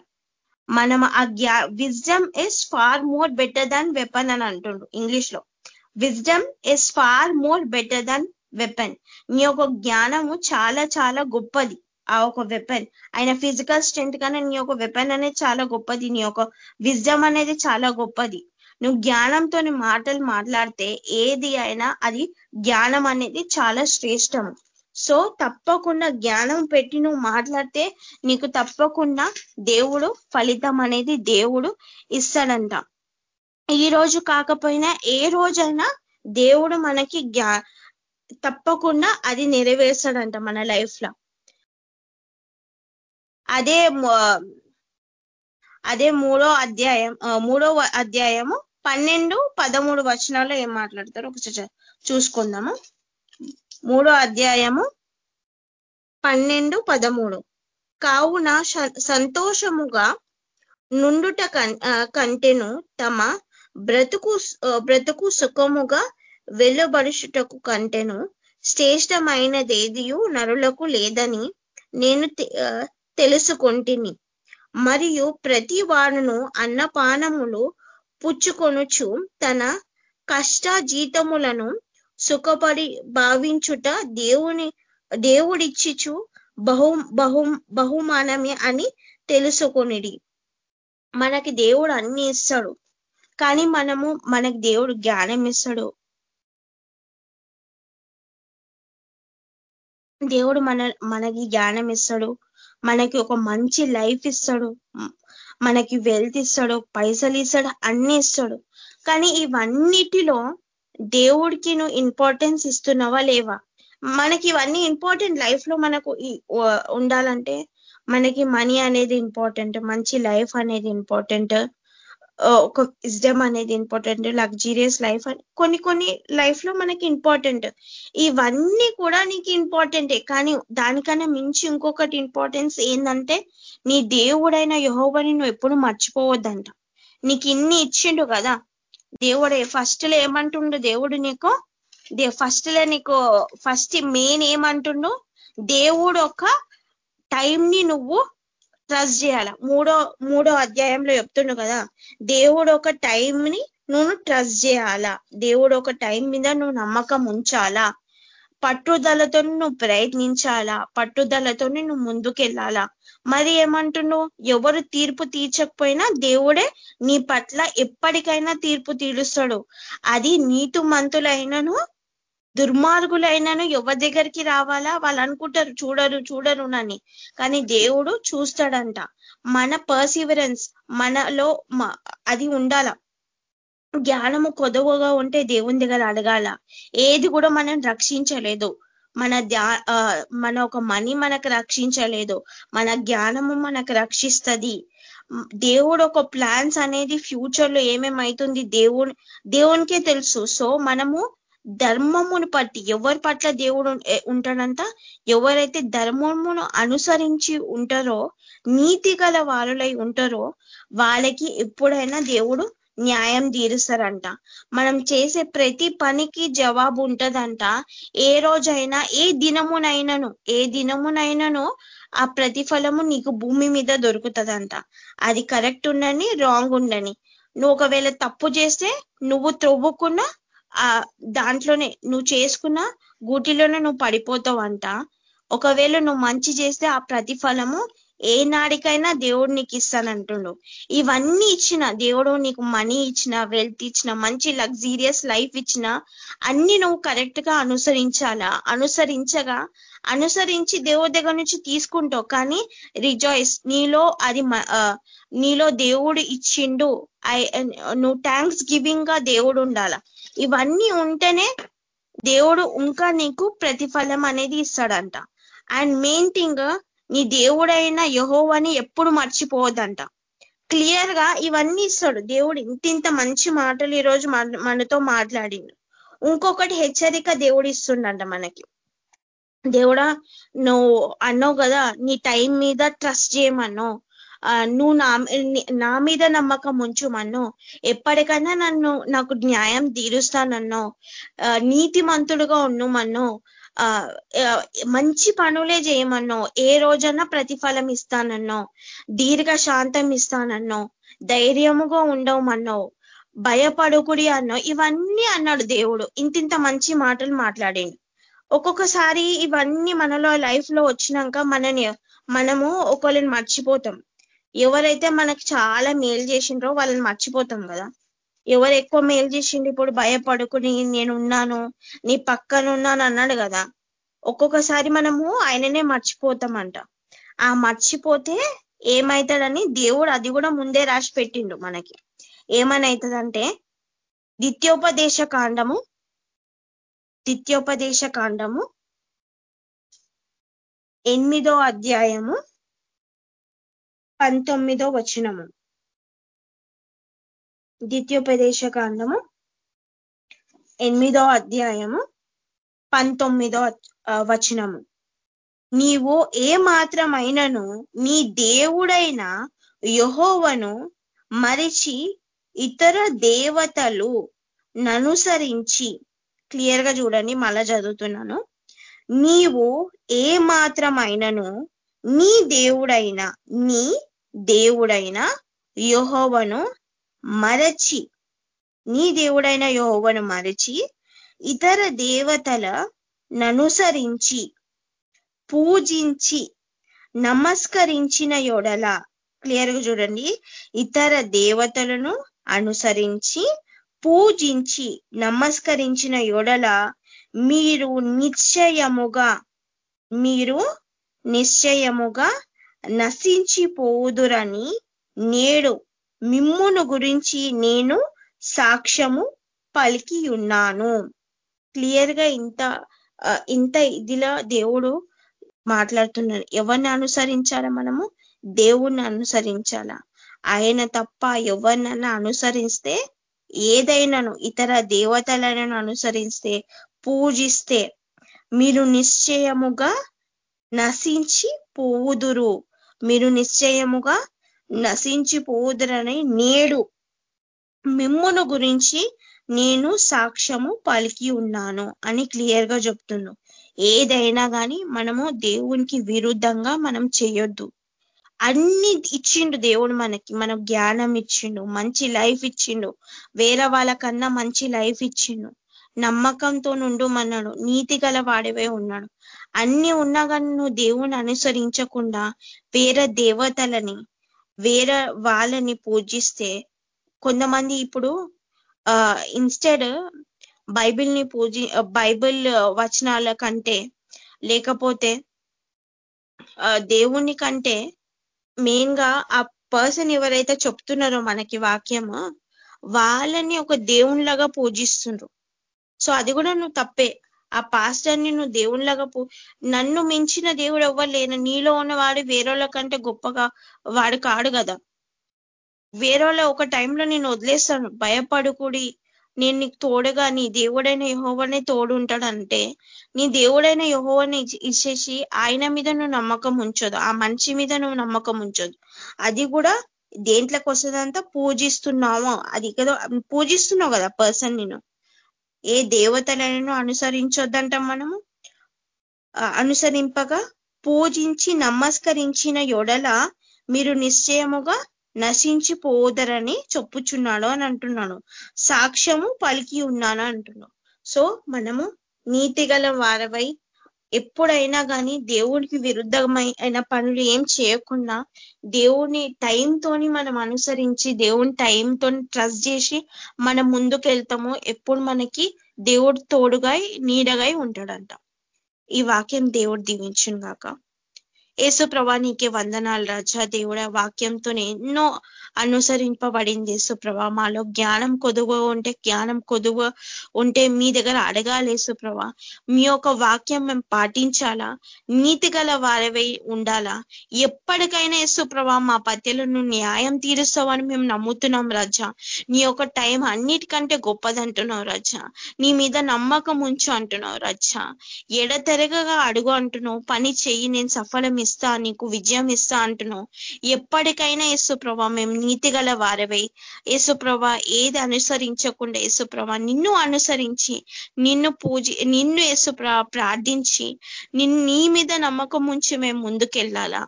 మనం ఆ జ్ఞా wisdom is far more better than weapon అని అంటుండు ఇంగ్లీష్లో. Wisdom is far more better than weapon నీ యొక్క జ్ఞానము చాలా చాలా గొప్పది. ఆ ఒక వెపన్ ఆయన ఫిజికల్ స్ట్రెంత్ కన్నా నీ యొక్క వెపన్ అనేది చాలా గొప్పది. నీ యొక్క విజ్డమ్ అనేది చాలా గొప్పది. నువ్వు జ్ఞానంతో మాటలు మాట్లాడితే ఏది అయినా అది జ్ఞానం అనేది చాలా శ్రేష్టం సో తప్పకుండా జ్ఞానం పెట్టి నువ్వు మాట్లాడితే నీకు తప్పకుండా దేవుడు ఫలితం అనేది దేవుడు ఇస్తాడంట. ఈ రోజు కాకపోయినా ఏ రోజైనా దేవుడు మనకి జ్ఞా తప్పకుండా అది నెరవేర్చాడంట మన లైఫ్లో. అదే అదే మూడో అధ్యాయం మూడో అధ్యాయము పన్నెండు పదమూడు వచనాల్లో ఏం మాట్లాడతారో ఒకసారి చూసుకుందాము. మూడో అధ్యాయము పన్నెండు పదమూడు. కావున సంతోషముగా నుండుట కంటెను తమ బ్రతుకు బ్రతుకు సుఖముగా వెలుబడుచుటకు కంటెను శ్రేష్టమైనదేదియు నరులకు లేదని నేను తెలుసుకొంటిని. మరియు ప్రతి వాడును అన్నపానములు పుచ్చుకొనుచు తన కష్ట జీతములను సుఖపడి భావించుట దేవుని దేవుడిచ్చిచు బహు బహు బహుమానమే అని తెలుసుకునిడి. మనకి దేవుడు అన్ని ఇస్తాడు. కానీ మనము మనకి దేవుడు జ్ఞానం ఇస్తాడు. దేవుడు మన మనకి జ్ఞానం ఇస్తాడు. మనకి ఒక మంచి లైఫ్ ఇస్తాడు. మనకి వెల్త్ ఇస్తాడు పైసలు ఇస్తాడు అన్ని ఇస్తాడు. కానీ ఇవన్నిటిలో దేవుడికి నువ్వు ఇంపార్టెన్స్ ఇస్తున్నావా లేవా? మనకి ఇవన్నీ ఇంపార్టెంట్ లైఫ్లో మనకు ఉండాలంటే మనకి మనీ అనేది ఇంపార్టెంట్ మంచి లైఫ్ అనేది ఇంపార్టెంట్ ఒక ఇజ్డమ్ అనేది ఇంపార్టెంట్ లగ్జీరియస్ లైఫ్ కొన్ని కొన్ని లైఫ్లో మనకి ఇంపార్టెంట్ ఇవన్నీ కూడా నీకు ఇంపార్టెంటే కానీ దానికన్నా మించి ఇంకొకటి ఇంపార్టెన్స్ ఏంటంటే నీ దేవుడైన యహోవని నువ్వు ఎప్పుడు మర్చిపోవద్దంట. నీకు ఇన్ని ఇచ్చిండు కదా. దేవుడే ఫస్ట్లో ఏమంటుండు దేవుడు నీకు? ఫస్ట్లో నీకు ఫస్ట్ మెయిన్ ఏమంటుండు? దేవుడు ఒక టైం ని నువ్వు ట్రస్ట్ చేయాల? మూడో మూడో అధ్యాయంలో చెప్తుండు కదా దేవుడు ఒక టైం ని నువ్వు ట్రస్ట్ చేయాలా? దేవుడు ఒక టైం మీద నువ్వు నమ్మకం ఉంచాలా? పట్టుదలతో నువ్వు ప్రయత్నించాలా? పట్టుదలతో నువ్వు ముందుకెళ్ళాలా? మరి ఏమంటున్నావు ఎవరు తీర్పు తీర్చకపోయినా దేవుడే నీ పట్ల ఎప్పటికైనా తీర్పు తీరుస్తాడు. అది నీటు మంతులైనను దుర్మార్గులైనను ఎవరి దగ్గరికి రావాలా? వాళ్ళు అనుకుంటారు చూడరు చూడరు నని. కానీ దేవుడు చూస్తాడంట. మన పర్సివరెన్స్ మనలో అది ఉండాల. జ్ఞానము కొదవగా ఉంటే దేవుని దగ్గర అడగాల. ఏది కూడా మనం రక్షించలేదు. మన ధ్యా మన ఒక మనీ మనకు రక్షించలేదు. మన జ్ఞానము మనకు రక్షిస్తుంది. దేవుడు ఒక ప్లాన్స్ అనేది ఫ్యూచర్లో ఏమేమవుతుంది దేవుని దేవునికే తెలుసు. సో మనము ధర్మమును పట్టి ఎవరి పట్ల దేవుడు ఉంటాడంట? ఎవరైతే ధర్మమును అనుసరించి ఉంటారో నీతి గల వారులై ఉంటారో వాళ్ళకి ఎప్పుడైనా దేవుడు న్యాయం తీరుస్తారంట. మనం చేసే ప్రతి పనికి జవాబు ఉంటదంట. ఏ రోజైనా ఏ దినమునైనాను ఏ దినమునైనాను ఆ ప్రతిఫలము నీకు భూమి మీద దొరుకుతుందంట. అది కరెక్ట్ ఉండని రాంగ్ ఉండని నువ్వు ఒకవేళ తప్పు చేస్తే నువ్వు త్రొవ్వుకున్నా ఆ దాంట్లోనే నువ్వు చేసుకున్న గూటిలోనే నువ్వు పడిపోతావంట. ఒకవేళ నువ్వు మంచి చేస్తే ఆ ప్రతిఫలము ఏ నాడికైనా దేవుడు నీకు ఇస్తానంటుండు. ఇవన్నీ ఇచ్చిన దేవుడు నీకు మనీ ఇచ్చిన వెల్త్ ఇచ్చిన మంచి లగ్జీరియస్ లైఫ్ ఇచ్చిన అన్ని నువ్వు కరెక్ట్గా అనుసరించాలా? అనుసరించగా అనుసరించి దేవుడి దగ్గర నుంచి తీసుకుంటావు. కానీ రిజాయిస్ నీలో అది నీలో దేవుడు ఇచ్చిండు. ఐ నువ్వు థ్యాంక్స్ గివింగ్గా దేవుడు ఉండాల? ఇవన్నీ ఉంటేనే దేవుడు ఇంకా నీకు ప్రతిఫలం అనేది ఇస్తాడంట. అండ్ మెయిన్ థింగ్ నీ దేవుడైన యహోవని ఎప్పుడు మర్చిపోవద్దంట. క్లియర్గా ఇవన్నీ ఇస్తాడు. దేవుడు ఇంతింత మంచి మాటలు ఈరోజు మనతో మాట్లాడిండు. ఇంకొకటి హెచ్చరిక దేవుడు ఇస్తుండంట మనకి. దేవుడా నువ్వు అన్నావు కదా నీ టైం మీద ట్రస్ట్ చేయమన్నావు. నువ్వు నా నా మీద నమ్మకం ఉంచుమన్ను ఎప్పటికైనా నన్ను నాకు న్యాయం తీరుస్తానన్నో. నీతిమంతుడుగా ఉన్నమన్నో మంచి పనులే చేయమన్నో ఏ రోజన్నా ప్రతిఫలం ఇస్తానన్నో. దీర్ఘ శాంతం ఇస్తానన్నో. ధైర్యముగా ఉండవమన్నో భయపడుకుడి అన్నో. ఇవన్నీ అన్నాడు దేవుడు. ఇంతింత మంచి మాటలు మాట్లాడిండు. ఒక్కొక్కసారి ఇవన్నీ మనలో లైఫ్లో వచ్చినాక మనని మనము ఒకళ్ళని మర్చిపోతాం. ఎవరైతే మనకు చాలా మేలు చేసిండ్రో వాళ్ళని మర్చిపోతాం కదా. ఎవరు ఎక్కువ మేలు చేసిండు ఇప్పుడు భయపడుకుని నేను ఉన్నాను నీ పక్కన ఉన్నాను అన్నాడు కదా. ఒక్కొక్కసారి మనము ఆయననే మర్చిపోతామంట. ఆ మర్చిపోతే ఏమవుతాడని దేవుడు అది కూడా ముందే రాసి పెట్టిండు మనకి. ఏమనవుతుందంటే ద్వితీయోపదేశ కాండము ద్వితీయోపదేశ కాండము ఎనిమిదో అధ్యాయము పంతొమ్మిదో వచనము. ద్వితీయోపదేశ కాండము ఎనిమిదో అధ్యాయము పంతొమ్మిదో వచనము. నీవు ఏ మాత్రమైనను నీ దేవుడైన యహోవను మరిచి ఇతర దేవతలు ననుసరించి క్లియర్గా చూడండి మళ్ళా చదువుతున్నాను. నీవు ఏ మాత్రమైనను నీ దేవుడైన నీ దేవుడైన యోహోవను మరచి నీ దేవుడైన యోహోవను మరచి ఇతర దేవతల ననుసరించి పూజించి నమస్కరించిన యొడల క్లియర్గా చూడండి ఇతర దేవతలను అనుసరించి పూజించి నమస్కరించిన యొడల మీరు నిశ్చయముగా మీరు నిశ్చయముగా నశించిపోదురని నేడు మిమ్మును గురించి నేను సాక్ష్యము పలికి ఉన్నాను క్లియర్గా ఇంత ఇంత ఇదిలా దేవుడు మాట్లాడుతున్నాడు ఎవరిని అనుసరించాలా మనము? దేవుణ్ణి అనుసరించాలా. ఆయన తప్ప ఎవరినైనా అనుసరిస్తే ఏదైనాను ఇతర దేవతలను అనుసరిస్తే పూజిస్తే మీరు నిశ్చయముగా నశించి పోవుదురు. మీరు నిశ్చయముగా నశించి పోవుదురని నేడు మిమ్మును గురించి నేను సాక్ష్యము పలికి ఉన్నాను అని క్లియర్గా చెప్తున్నాను ఏదైనా కానీ మనము దేవునికి విరుద్ధంగా మనం చేయొద్దు. అన్ని ఇచ్చిండు దేవుడు మనకి. మనకు జ్ఞానం ఇచ్చిండు మంచి లైఫ్ ఇచ్చిండు వేరే వాళ్ళకన్నా మంచి లైఫ్ ఇచ్చిండు. నమ్మకంతో నుండు మన్నాడు నీతి గల వాడివే ఉన్నాడు. అన్ని ఉన్నా కానీ నువ్వు దేవుని అనుసరించకుండా వేరే దేవతలని వేరే వాళ్ళని పూజిస్తే కొంతమంది ఇప్పుడు ఆ ఇన్స్టెడ్ బైబిల్ని పూజి బైబిల్ వచనాల కంటే లేకపోతే దేవుని కంటే మెయిన్గా ఆ పర్సన్ ఎవరైతే చెప్తున్నారో మనకి వాక్యము వాళ్ళని ఒక దేవునిలాగా పూజిస్తుండ్రు. సో అది కూడా నువ్వు తప్పే. ఆ పాస్టర్ని నువ్వు దేవునిలాగా నన్ను మించిన దేవుడు ఎవ్వరు నీలో ఉన్నవాడు వేరేళ్ళ కంటే గొప్పగా వాడు కాడు కదా. వేరేళ్ళ ఒక టైంలో నేను వదిలేస్తాను. భయపడుకుడి. నేను నీకు తోడుగా నీ దేవుడైన యహోవనే తోడు ఉంటాడంటే నీ దేవుడైన యహోవని ఇచ్చేసి ఆయన మీద నువ్వు నమ్మకం ఉంచదు ఆ మనిషి మీద నువ్వు నమ్మకం ఉంచదు అది కూడా దేంట్లోకి వస్తుందంతా పూజిస్తున్నావు అది కదా పూజిస్తున్నావు కదా పర్సన్ నేను ఏ దేవతలను అనుసరించొద్దంటాం మనము? అనుసరింపగా పూజించి నమస్కరించిన యొడల మీరు నిశ్చయముగా నశించిపోదరని చెప్పుచున్నాడు అని అంటున్నాడు సాక్ష్యము పలికి ఉన్నాను అంటున్నాడు సో మనము నీతి గల వారవై ఎప్పుడైనా కానీ దేవుడికి విరుద్ధమై అయిన పనులు ఏం చేయకుండా దేవుని టైంతోని మనం అనుసరించి దేవుని టైంతో ట్రస్ట్ చేసి మనం ముందుకు వెళ్తాము ఎప్పుడు మనకి దేవుడు తోడుగా నీడగా ఉంటాడంట. ఈ వాక్యం దేవుడు దీవించును గాక యేసు ప్రభా నీకే వందనాలు రాజా. దేవుడ వాక్యంతోనే ఎన్నో అనుసరింపబడింది యేసు ప్రభా. మాలో జ్ఞానం కొదువ ఉంటే జ్ఞానం కొదువ ఉంటే మీ దగ్గర అడగాలి యేసు ప్రభా. మీ యొక్క వాక్యం మేము పాటించాలా? నీతి గల వారవై ఉండాలా? ఎప్పటికైనా యేసు ప్రభా మా పత్యలను న్యాయం తీరుస్తావని మేము నమ్ముతున్నాం రాజా. నీ యొక్క టైం అన్నిటికంటే గొప్పదంటున్నావు రాజా. నీ మీద నమ్మకం ఉంచు అంటున్నావు రాజా. ఎడతెరగగా అడుగు అంటున్నావు. పని చెయ్యి నేను సఫలం ఇస్తా నీకు విజయం ఇస్తా అంటున్నావు. ఎప్పటికైనా యేసుప్రభ మేము నీతి గల వారవై. యేసుప్రభ ఏది అనుసరించకుండా యేసుప్రభ నిన్ను అనుసరించి నిన్ను పూజి నిన్ను యేసుప్రభ ప్రార్థించి నిన్ను నీ మీద నమ్మకం ఉంచి మేము ముందుకెళ్ళాలా?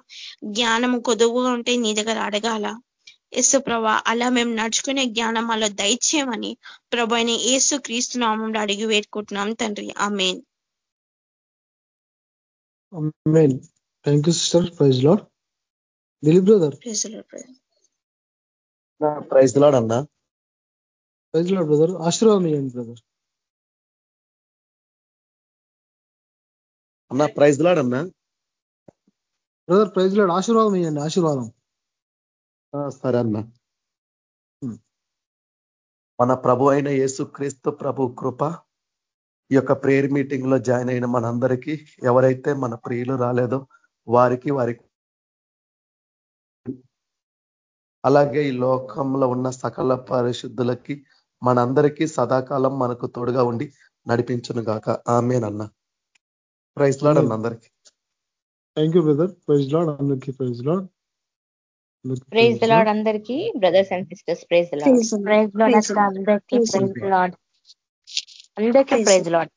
జ్ఞానం కొదువుగా ఉంటే నీ దగ్గర అడగాల? యేసు ప్రభా అలా మేము నడుచుకునే జ్ఞానం అలా దయచేయమని ప్రభు యేసు క్రీస్తు నామంలో అడిగి వేడుకుంటున్నాం తండ్రి. Amen. Thank you sister praise lord Dilip brother praise lord అన్నా. ప్రైజ్ లాడ్ బ్రదర్ ఆశీర్వాదం ఇవ్వండి బ్రదర్ అన్నా ప్రైజ్ లాడ్ అన్నా. బ్రదర్ ప్రైజ్ లాడ్ ఆశీర్వాదం. ఇవ్వండి ఆశీర్వాదం సరే అన్నా. మన ప్రభు అయిన యేసు క్రీస్తు ప్రభు కృప ఈ యొక్క ప్రేయర్ మీటింగ్లో జాయిన్ అయిన మనందరికీ ఎవరైతే మన ప్రియులు రాలేదో వారికి వారికి అలాగే ఈ లోకంలో ఉన్న సకల పరిశుద్ధులకి మనందరికీ సదాకాలం మనకు తోడుగా ఉండి నడిపించును గాక. ఆమెనన్న ప్రైజ్ లాడ్ అన్న అందరికీ. Thank you brother praise lord అందరికీ ప్రైజ్ లాడ్ ప్రైజ్ లాడ్ అందరికీ. Brothers and sisters praise lord praise lord అందరికీ ప్రైజ్ లాడ్ అందరికీ praise lord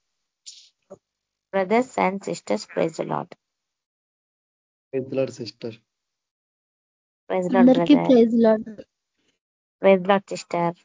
brothers and sisters praise lord sister praise lord praise lord sister